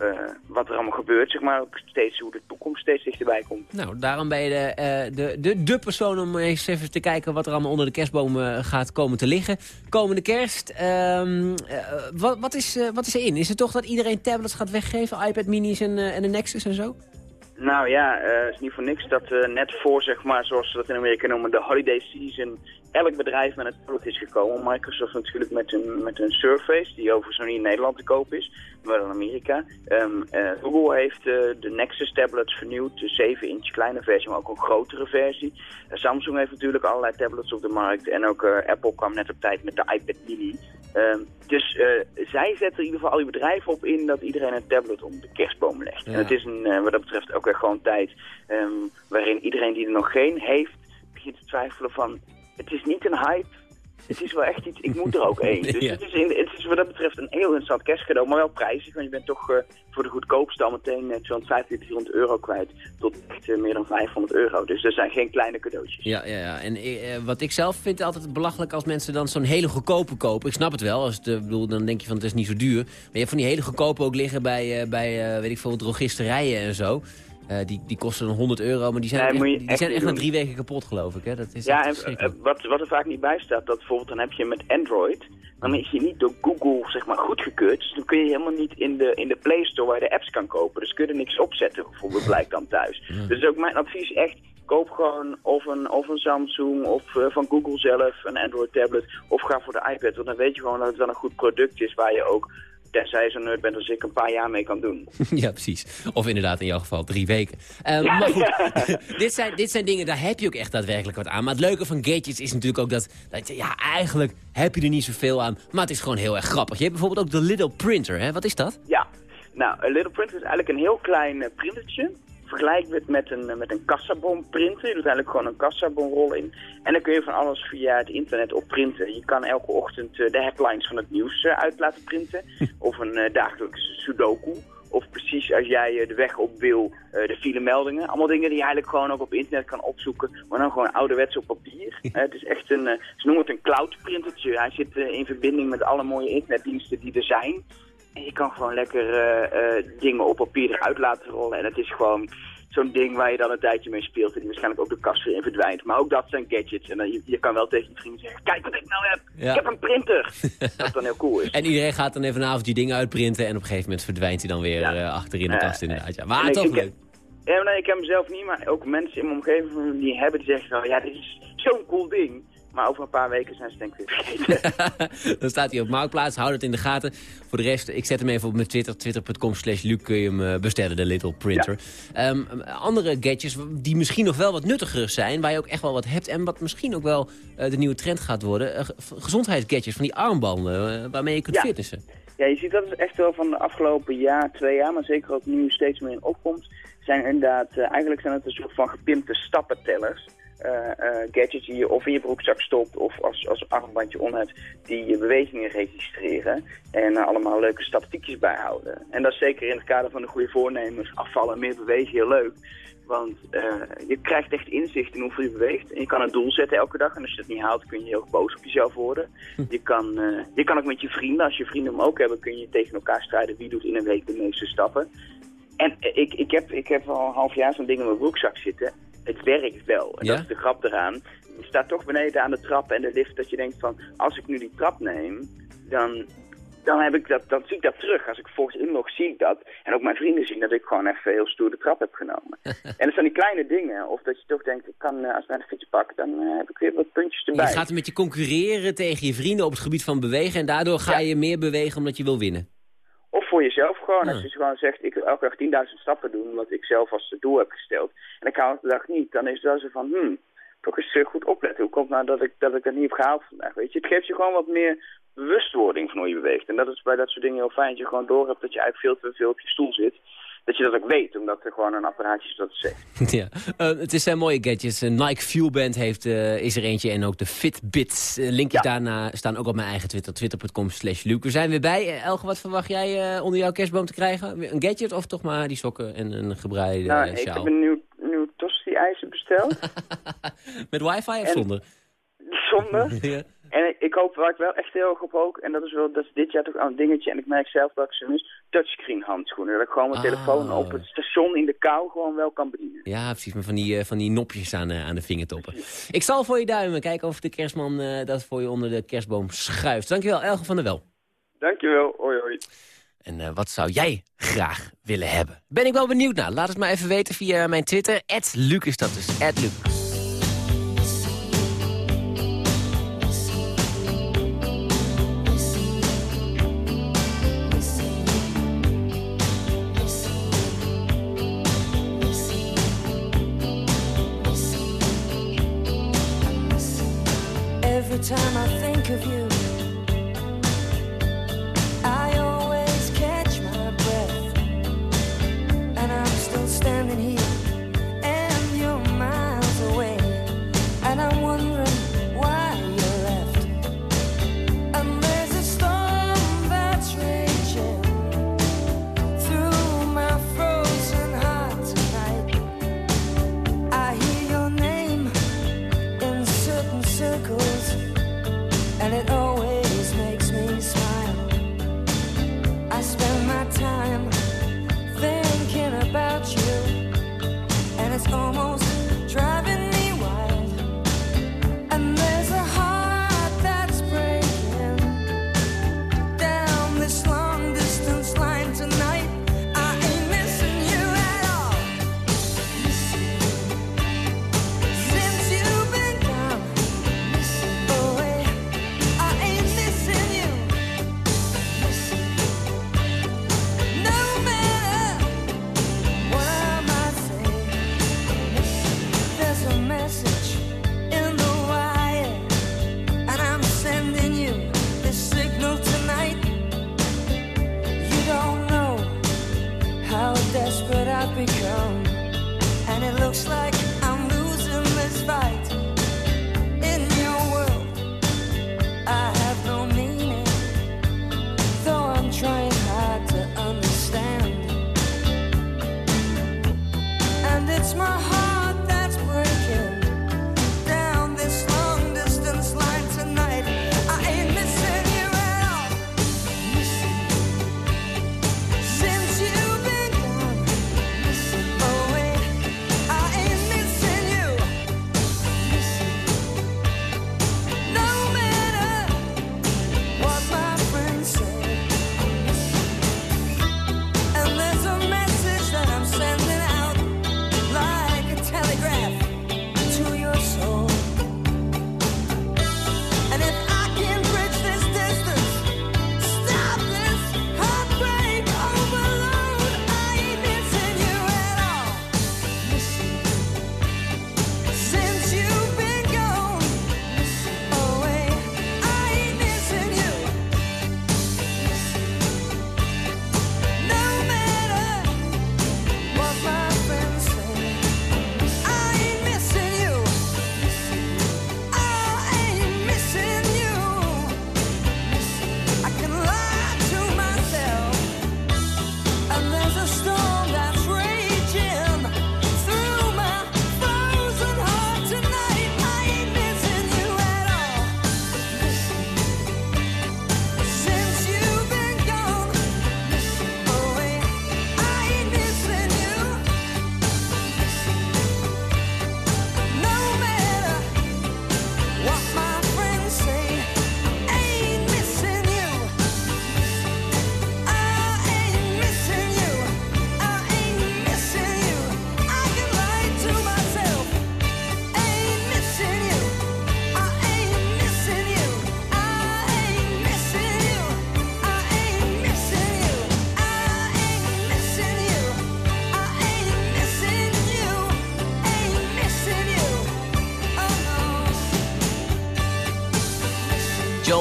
Uh, wat er allemaal gebeurt, zeg maar. Ook steeds hoe de toekomst steeds dichterbij komt. Nou, daarom ben je de, uh, de, de, de persoon om eens even te kijken wat er allemaal onder de kerstboom uh, gaat komen te liggen. Komende kerst, uh, wat, wat, is, wat is er in? Is het toch dat iedereen tablets gaat weggeven, iPad minis en, en de Nexus en zo? Nou ja, het is niet voor niks dat net voor, zeg maar, zoals ze dat in Amerika noemen, de holiday season, elk bedrijf met een tablet is gekomen. Microsoft natuurlijk met een, met een Surface, die overigens nog niet in Nederland te koop is, maar in Amerika. Um, uh, Google heeft uh, de Nexus tablets vernieuwd, de 7 inch kleine versie, maar ook een grotere versie. Uh, Samsung heeft natuurlijk allerlei tablets op de markt en ook Apple kwam net op tijd met de iPad mini. Um, dus zij zetten in ieder geval al die bedrijven op in dat iedereen een tablet om de kerstboom legt. Ja. En het is een, wat dat betreft ook weer gewoon tijd um, waarin iedereen die er nog geen heeft, begint te twijfelen van het is niet een hype. Het is wel echt iets, ik moet er ook één. Dus ja. het, is in, het is wat dat betreft een heel interessant kerstcadeau, maar wel prijzig. Want je bent toch uh, voor de goedkoopste al meteen uh, 250, 300 euro kwijt. Tot echt, uh, meer dan 500 euro. Dus dat zijn geen kleine cadeautjes. Ja, ja, ja. en wat ik zelf vind altijd belachelijk als mensen dan zo'n hele goedkope kopen. Ik snap het wel, als het, bedoel, dan denk je van het is niet zo duur. Maar je hebt van die hele goedkope ook liggen bij, bij weet ik veel, drogisterijen en zo. Uh, die, die kosten 100 euro, maar die zijn, nee, echt, die echt zijn echt na drie weken kapot, geloof ik. Hè? Dat is ja, en uh, wat, wat er vaak niet bij staat, dat bijvoorbeeld dan heb je met Android, dan is je niet door Google zeg maar goedgekeurd. Dus dan kun je helemaal niet in de, in de Play Store waar je de apps kan kopen. Dus kun je er niks opzetten, bijvoorbeeld, blijkt dan thuis. Ja. Dus ook mijn advies echt, koop gewoon of een, of een Samsung of uh, van Google zelf een Android tablet. Of ga voor de iPad, want dan weet je gewoon dat het wel een goed product is waar je ook tenzij je zo'n nerd bent als ik een paar jaar mee kan doen. ja, precies. Of inderdaad in jouw geval drie weken. Uh, ja, maar goed, ja. dit, zijn, dit zijn dingen, daar heb je ook echt daadwerkelijk wat aan. Maar het leuke van gadgets is natuurlijk ook dat, dat ja, eigenlijk heb je er niet zoveel aan. Maar het is gewoon heel erg grappig. Je hebt bijvoorbeeld ook de Little Printer, hè? Wat is dat? Ja, nou, een Little Printer is eigenlijk een heel klein uh, printertje. Vergelijkt wordt met een, eh, met een kassabon printer. Je doet eigenlijk gewoon een kassabonrol in. En dan kun je van alles via het internet op printen. Je kan elke ochtend eh, de headlines van het nieuws eh, uit laten printen. Of een dagelijkse sudoku. Of precies als jij de weg op wil, de filemeldingen. Allemaal dingen die je eigenlijk gewoon ook op internet kan opzoeken. Maar dan gewoon ouderwets op papier. Het is echt een, ze noemen het een cloud printertje. Hij zit in verbinding met alle mooie internetdiensten die er zijn. En je kan gewoon lekker eh, eh, dingen op papier eruit laten rollen. En het is gewoon zo'n ding waar je dan een tijdje mee speelt. En die waarschijnlijk ook de kast weer in verdwijnt. Maar ook dat zijn gadgets. En dan, je, je kan wel tegen je vrienden zeggen, kijk wat ik nou heb. Ja. Ik heb een printer. dat dan heel cool is. En iedereen gaat dan even een avondje dingen uitprinten... en op een gegeven moment verdwijnt hij dan weer eh, achter in de kast inderdaad. Ja, maar toch leuk. Ja, nee, ik heb hem zelf niet, maar ook mensen in mijn omgeving die hebben, die zeggen ja, dit is zo'n cool ding. Maar over een paar weken zijn ze denk ik weer vergeten. dan staat hij op Marktplaats, hou het in de gaten. Voor de rest, ik zet hem even op mijn Twitter. Twitter.com slash Luc kun je hem eh, bestellen, de Little Printer. Ehm, andere gadgets die misschien nog wel wat nuttiger zijn... waar je ook echt wel wat hebt... en wat misschien ook wel eh, de nieuwe trend gaat worden. ge- gezondheidsgadgets, van die armbanden... waarmee je kunt Ja. fitnessen. Ja, je ziet dat het echt wel van de afgelopen jaar, twee jaar, maar zeker ook nu steeds meer in opkomst. Zijn inderdaad, eigenlijk zijn het een soort van gepimpte stappentellers. Eh, eh, gadgets die je of in je broekzak stopt of als, als armbandje om hebt, die je bewegingen registreren en eh, allemaal leuke statistiekjes bijhouden. En dat is zeker in het kader van de goede voornemens, afvallen, meer bewegen, heel leuk. Want je krijgt echt inzicht in hoeveel je beweegt. En je kan een doel zetten elke dag. En als je dat niet haalt, kun je heel boos op jezelf worden. Je kan, je kan ook met je vrienden, als je vrienden hem ook hebben, kun je tegen elkaar strijden wie doet in een week de meeste stappen. En ik, ik, heb, ik heb al een half jaar zo'n ding in mijn broekzak zitten. Het werkt wel. En Ja? dat is de grap eraan. Je staat toch beneden aan de trap en de lift dat je denkt van... als ik nu die trap neem, dan, dan, heb ik dat, dan zie ik dat terug. Als ik volgens inlog, zie ik dat. En ook mijn vrienden zien dat ik gewoon even heel stoer de trap heb genomen. en dat zijn die kleine dingen. Of dat je toch denkt, ik kan, eh, als ik naar de fiets pak, dan eh, heb ik weer wat puntjes erbij. Je gaat een beetje concurreren tegen je vrienden op het gebied van bewegen... en daardoor ga je meer bewegen omdat je wil winnen. Voor jezelf gewoon. Ja. Als je gewoon zegt, ik wil elke dag 10.000 stappen doen, wat ik zelf als doel heb gesteld. En ik haal het de dag niet. Dan is het wel zo van, hmm, toch eens goed opletten. Hoe komt het nou dat ik, dat ik dat niet heb gehaald vandaag? Weet je, het geeft je gewoon wat meer bewustwording van hoe je beweegt. En dat is bij dat soort dingen heel fijn. Dat je gewoon door hebt dat je eigenlijk veel te veel op je stoel zit. Dat je dat ook weet, omdat er gewoon een apparaatje is dat het zegt. ja. Eh, het zijn mooie gadgets. Nike Fuelband heeft, eh, is er eentje en ook de Fitbits. Eh, linkjes daarna staan ook op mijn eigen Twitter. Twitter.com slash Luc. We zijn weer bij. Eh, Elge, wat verwacht jij eh, onder jouw kerstboom te krijgen? Een gadget of toch maar die sokken en een gebreide nou, eh, ik sjaal? heb een nieuw, nieuw tosti-ijzer besteld. Met wifi of En- zonder? Zonder. Ja. En ik, hoop waar ik wel echt heel erg op hoop, en dat is wel dat is dit jaar toch al een dingetje, en ik merk zelf dat ik zo is, touchscreen handschoenen. Dat ik gewoon mijn Ah. telefoon op het station in de kou gewoon wel kan bedienen. Ja, precies. Met van die, eh, van die nopjes aan, eh, aan de vingertoppen. Ik zal voor je duimen. Kijken of de kerstman eh, dat voor je onder de kerstboom schuift. Dankjewel, Elge van der Wel. Dankjewel, hoi hoi. En wat zou jij graag willen hebben? Ben ik wel benieuwd naar. Laat het maar even weten via mijn Twitter. Luc is dat dus. Luc. Time I think of you,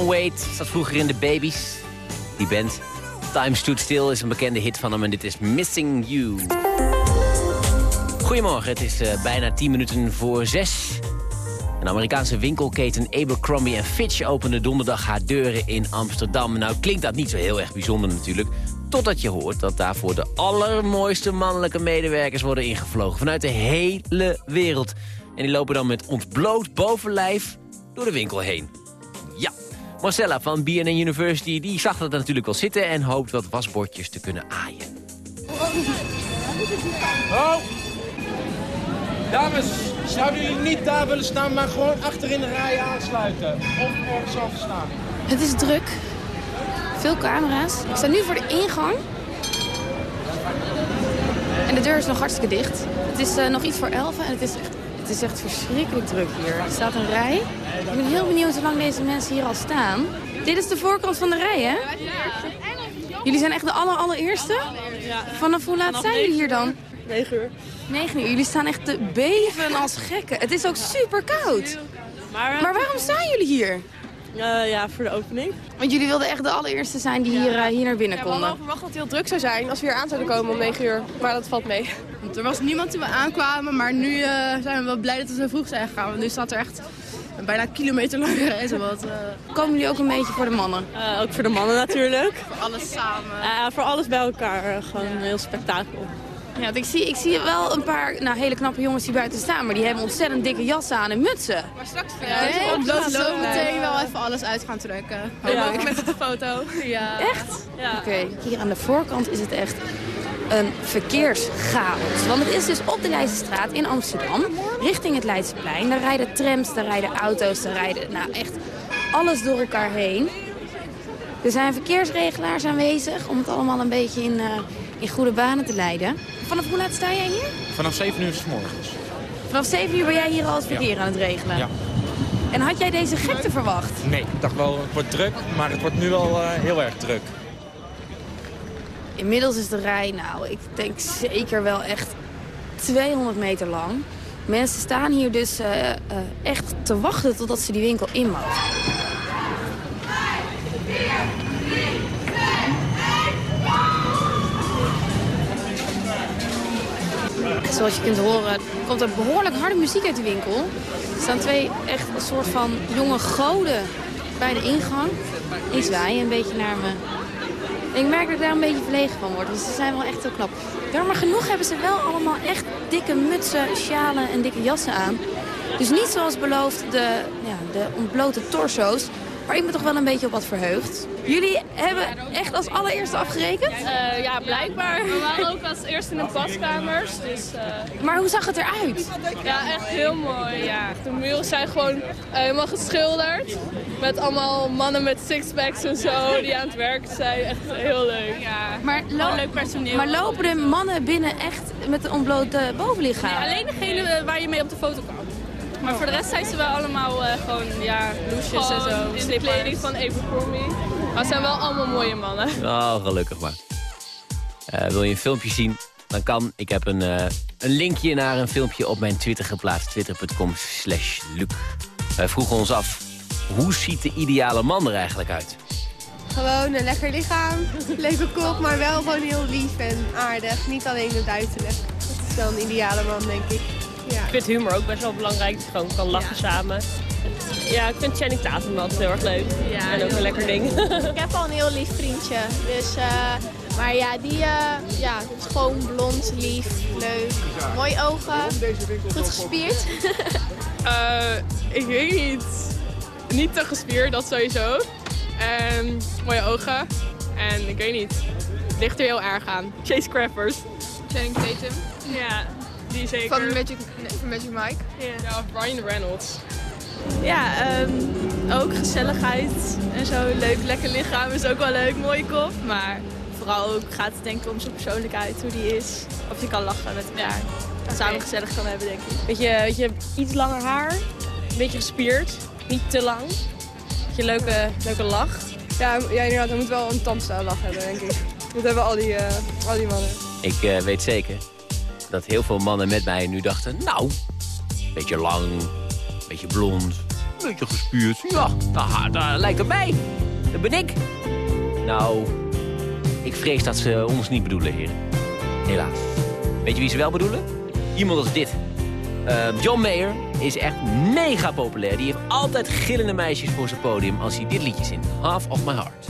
Tom Waite zat vroeger in de Babies. Die band. Time Stood Still is een bekende hit van hem en dit is Missing You. Goedemorgen, het is eh, bijna 10 minuten voor 6. Een Amerikaanse winkelketen Abercrombie Fitch opende donderdag haar deuren in Amsterdam. Nou klinkt dat niet zo heel erg bijzonder natuurlijk. Totdat je hoort dat daarvoor de allermooiste mannelijke medewerkers worden ingevlogen. Vanuit de hele wereld. En die lopen dan met ontbloot bovenlijf door de winkel heen. Marcella van BNN University die zag dat natuurlijk wel zitten... en hoopt wat wasbordjes te kunnen aaien. Oh! Dames, zouden jullie niet daar willen staan, maar gewoon achter in de rij aansluiten? Of ergens over staan? Het is druk. Veel camera's. Ik sta nu voor de ingang. En de deur is nog hartstikke dicht. Het is eh, nog iets voor elf en het is, echt, het is echt verschrikkelijk druk hier. Er staat een rij. Ik ben heel benieuwd hoe lang deze mensen hier al staan. Dit is de voorkant van de rij, hè? Jullie zijn echt de aller, allereerste? Vanaf hoe laat zijn jullie hier dan? 9 uur. 9 uur. Jullie staan echt te beven als gekken. Het is ook super koud. Maar, Maar waarom staan jullie hier? Eh, ja, voor de opening. Want jullie wilden echt de allereerste zijn die hier, eh, hier naar binnen Ja, we hadden konden. verwacht dat het heel druk zou zijn als we hier aan zouden komen om 9 uur. Maar dat valt mee. Want er was niemand toen we aankwamen, maar nu eh, zijn we wel blij dat we zo vroeg zijn gegaan. Want nu staat er echt een bijna kilometer lange rij. Zowat, eh Komen jullie ook een beetje voor de mannen? Eh, ook voor de mannen natuurlijk. voor alles samen. Eh, voor alles bij elkaar. gewoon een heel spektakel. Ja, ik zie, ik zie wel een paar nou, hele knappe jongens die buiten staan, maar die hebben ontzettend dikke jassen aan en mutsen. Maar straks ja, nee, we gaan zo meteen wel even alles uit gaan trekken. Ja, Hopelijk. met de foto. Ja. Echt? Ja. Oké, hier aan de voorkant is het echt een verkeerschaos. Want het is dus op de Leidsestraat in Amsterdam, richting het Leidseplein. Daar rijden trams, daar rijden auto's, daar rijden nou echt alles door elkaar heen. Er zijn verkeersregelaars aanwezig om het allemaal een beetje in, eh, in goede banen te leiden. Vanaf hoe laat sta jij hier? Vanaf 7 uur s morgens. Vanaf 7 uur ben jij hier al het verkeer aan het regelen. Ja. En had jij deze gekte verwacht? Nee, ik dacht wel, het wordt druk, maar het wordt nu wel eh, heel erg druk. Inmiddels is de rij, nou, ik denk zeker wel echt 200 meter lang. Mensen staan hier dus eh, eh, echt te wachten totdat ze die winkel in mogen. Zoals je kunt horen, komt er behoorlijk harde muziek uit de winkel. Er staan twee echt een soort van jonge goden bij de ingang. Ik zwaai een beetje naar me. Ik merk dat ik daar een beetje verlegen van word, want ze zijn wel echt heel knap. Jammer genoeg hebben ze wel allemaal echt dikke mutsen, sjalen en dikke jassen aan. Dus niet zoals beloofd de, ja, de ontblote torso's, waar ik me toch wel een beetje op had verheugd. Jullie hebben echt als allereerste afgerekend? Eh, ja, blijkbaar. We waren ook als eerste in de badkamers. Dus, eh, Maar hoe zag het eruit? Ja, echt heel mooi. Ja. De muren zijn gewoon eh, helemaal geschilderd. Met allemaal mannen met sixpacks en zo die aan het werken zijn. Echt heel leuk. Ja, Maar, leuk personeel. maar lopen de mannen binnen echt met een ontblote bovenlichaam? Nee, alleen degene waar je mee op de foto kan. Maar voor de rest zijn ze wel allemaal eh, gewoon, ja, loesjes en zo. In de kleding van Abercrombie. Maar het zijn wel allemaal mooie mannen. Oh, gelukkig maar. Eh, wil je een filmpje zien? Dan kan. Ik heb een, eh, een linkje naar een filmpje op mijn Twitter geplaatst. Twitter.com slash Luc. Wij vroegen ons af, hoe ziet de ideale man er eigenlijk uit? Gewoon een lekker lichaam, leuke kop, maar wel gewoon heel lief en aardig. Niet alleen het uiterlijk. Dat is wel een ideale man, denk ik. Ja. Ik vind humor ook best wel belangrijk. Dat je gewoon kan lachen samen. Ja, ik vind Channing Tatum altijd heel erg leuk. en ook een lekker ding. Ik heb al een heel lief vriendje. Dus, eh, maar ja, die eh, ja, is gewoon blond, lief, leuk. Mooie ogen, goed gespierd. Eh, ik weet niet. Niet te gespierd, dat sowieso. En mooie ogen. En ik weet niet. Het ligt er heel erg aan. Chase Crappers. Channing Tatum. Ja, die zeker. Van Magic, van Magic Mike. Ja, of Ryan Reynolds. Ja, ehm, ook gezelligheid en zo. Leuk, lekker lichaam is ook wel leuk. Mooie kop. Maar vooral ook gaat het denk ik om zijn persoonlijkheid, hoe die is. Of je kan lachen met elkaar. Samen gezellig kan hebben, denk ik. Beetje, beetje iets langer haar. Een beetje gespierd. Niet te lang. Beetje leuke, leuke lach. Ja, ja, inderdaad, we moeten wel een tandstijl lach hebben, denk ik. Dat hebben al die, eh, al die mannen. Ik eh, weet zeker dat heel veel mannen met mij nu dachten... nou, beetje lang, beetje blond, beetje gespierd. Ja, nou, dat lijkt mij. Dat ben ik. Nou, ik vrees dat ze ons niet bedoelen, heren. Helaas. Weet je wie ze wel bedoelen? Iemand als dit. Uh, John Mayer is echt mega populair. Die heeft altijd gillende meisjes voor zijn podium als hij dit liedje zingt. Half of my heart.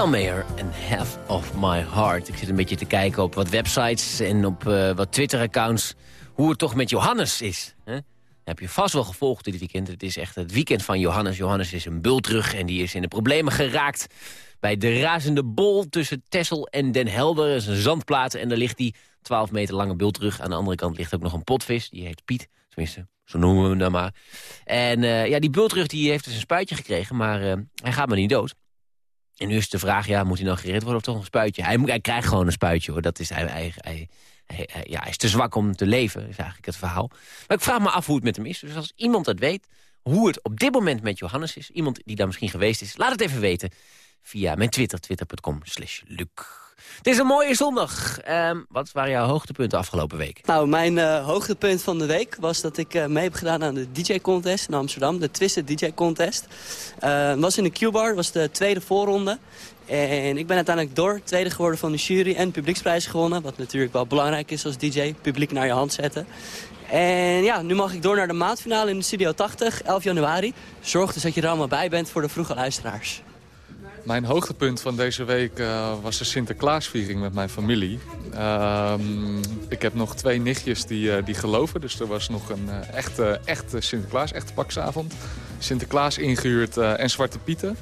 John en Half of My Heart. Ik zit een beetje te kijken op wat websites en op eh, wat Twitter-accounts... hoe het toch met Johannes is. Hè? heb je vast wel gevolgd dit weekend. Het is echt het weekend van Johannes. Johannes is een bultrug en die is in de problemen geraakt... bij de razende bol tussen Tessel en Den Helder. Dat is een zandplaat en daar ligt die 12 meter lange bultrug. Aan de andere kant ligt ook nog een potvis, die heet Piet. Tenminste, zo noemen we hem dan maar. En eh, ja, die bultrug die heeft dus een spuitje gekregen, maar eh, hij gaat maar niet dood. En nu is de vraag, ja, moet hij nou gered worden of toch een spuitje? Hij, hij krijgt gewoon een spuitje, hoor. Dat is, hij, hij- hij- ja, hij is te zwak om te leven, is eigenlijk het verhaal. Maar ik vraag me af hoe het met hem is. Dus als iemand dat weet, hoe het op dit moment met Johannes is... iemand die daar misschien geweest is, laat het even weten via mijn Twitter, twitter.com slash Luc. Het is een mooie zondag. Ehm, wat waren jouw hoogtepunten afgelopen week? Nou, mijn eh, hoogtepunt van de week was dat ik eh, mee heb gedaan aan de DJ-contest in Amsterdam. De Twisted DJ-contest. Eh was in de Q-bar, was de tweede voorronde. En ik ben uiteindelijk door tweede geworden van de jury en publieksprijs gewonnen. Wat natuurlijk wel belangrijk is als DJ, publiek naar je hand zetten. En ja, nu mag ik door naar de maandfinale in de Studio 80, 11 januari. Zorg dus dat je er allemaal bij bent voor de vroege luisteraars. Mijn hoogtepunt van deze week uh, was de Sinterklaasviering met mijn familie. Ehm, ik heb nog twee nichtjes die, uh, die geloven. Dus er was nog een uh, echte, echte Sinterklaas, echte paksavond. Sinterklaas ingehuurd en Zwarte Pieten.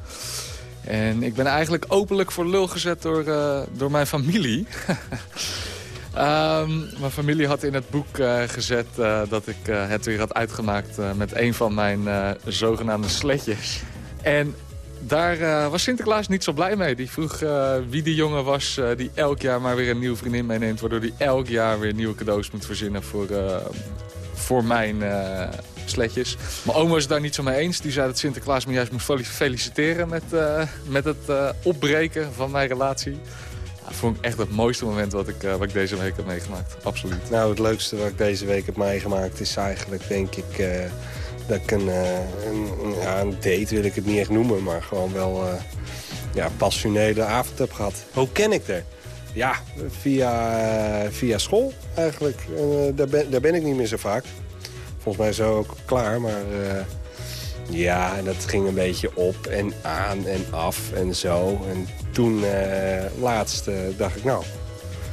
En ik ben eigenlijk openlijk voor lul gezet door, door mijn familie. Um, mijn familie had in het boek gezet dat ik het weer had uitgemaakt met een van mijn zogenaamde sletjes. En daar was Sinterklaas niet zo blij mee. Die vroeg wie die jongen was die elk jaar maar weer een nieuwe vriendin meeneemt... waardoor hij elk jaar weer nieuwe cadeaus moet verzinnen voor, voor mijn sletjes. Mijn oma was het daar niet zo mee eens. Die zei dat Sinterklaas me juist moest feliciteren met, met het opbreken van mijn relatie. Dat vond ik echt het mooiste moment wat ik, wat ik deze week heb meegemaakt. Absoluut. Nou, het leukste wat ik deze week heb meegemaakt is eigenlijk, denk ik... Dat ik een, uh, een, date wil ik het niet echt noemen, maar gewoon wel ja, passionele avond heb gehad. Hoe ken ik er? Ja, via, via school eigenlijk. daar, ben, daar ben ik niet meer zo vaak. Volgens mij zo ook klaar, maar... Ja, dat ging een beetje op en aan en af en zo. En toen uh, laatst dacht ik, nou,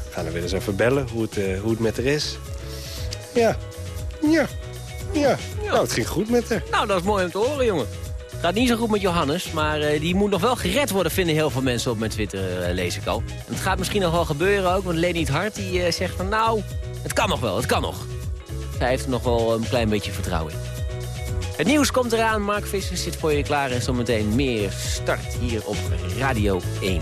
ga dan weer eens even bellen hoe het, hoe het met haar is. Ja, ja, ja. Nou, het ging goed met haar. Nou, dat is mooi om te horen, jongen. Het gaat niet zo goed met Johannes, maar die moet nog wel gered worden, vinden heel veel mensen op mijn Twitter, lees ik al. En het gaat misschien nog wel gebeuren ook, want Leni het Hart die zegt van, nou, het kan nog wel, het kan nog. Zij heeft er nog wel een klein beetje vertrouwen in. Het nieuws komt eraan. Mark Visser zit voor je klaar. En zometeen meer start hier op Radio 1.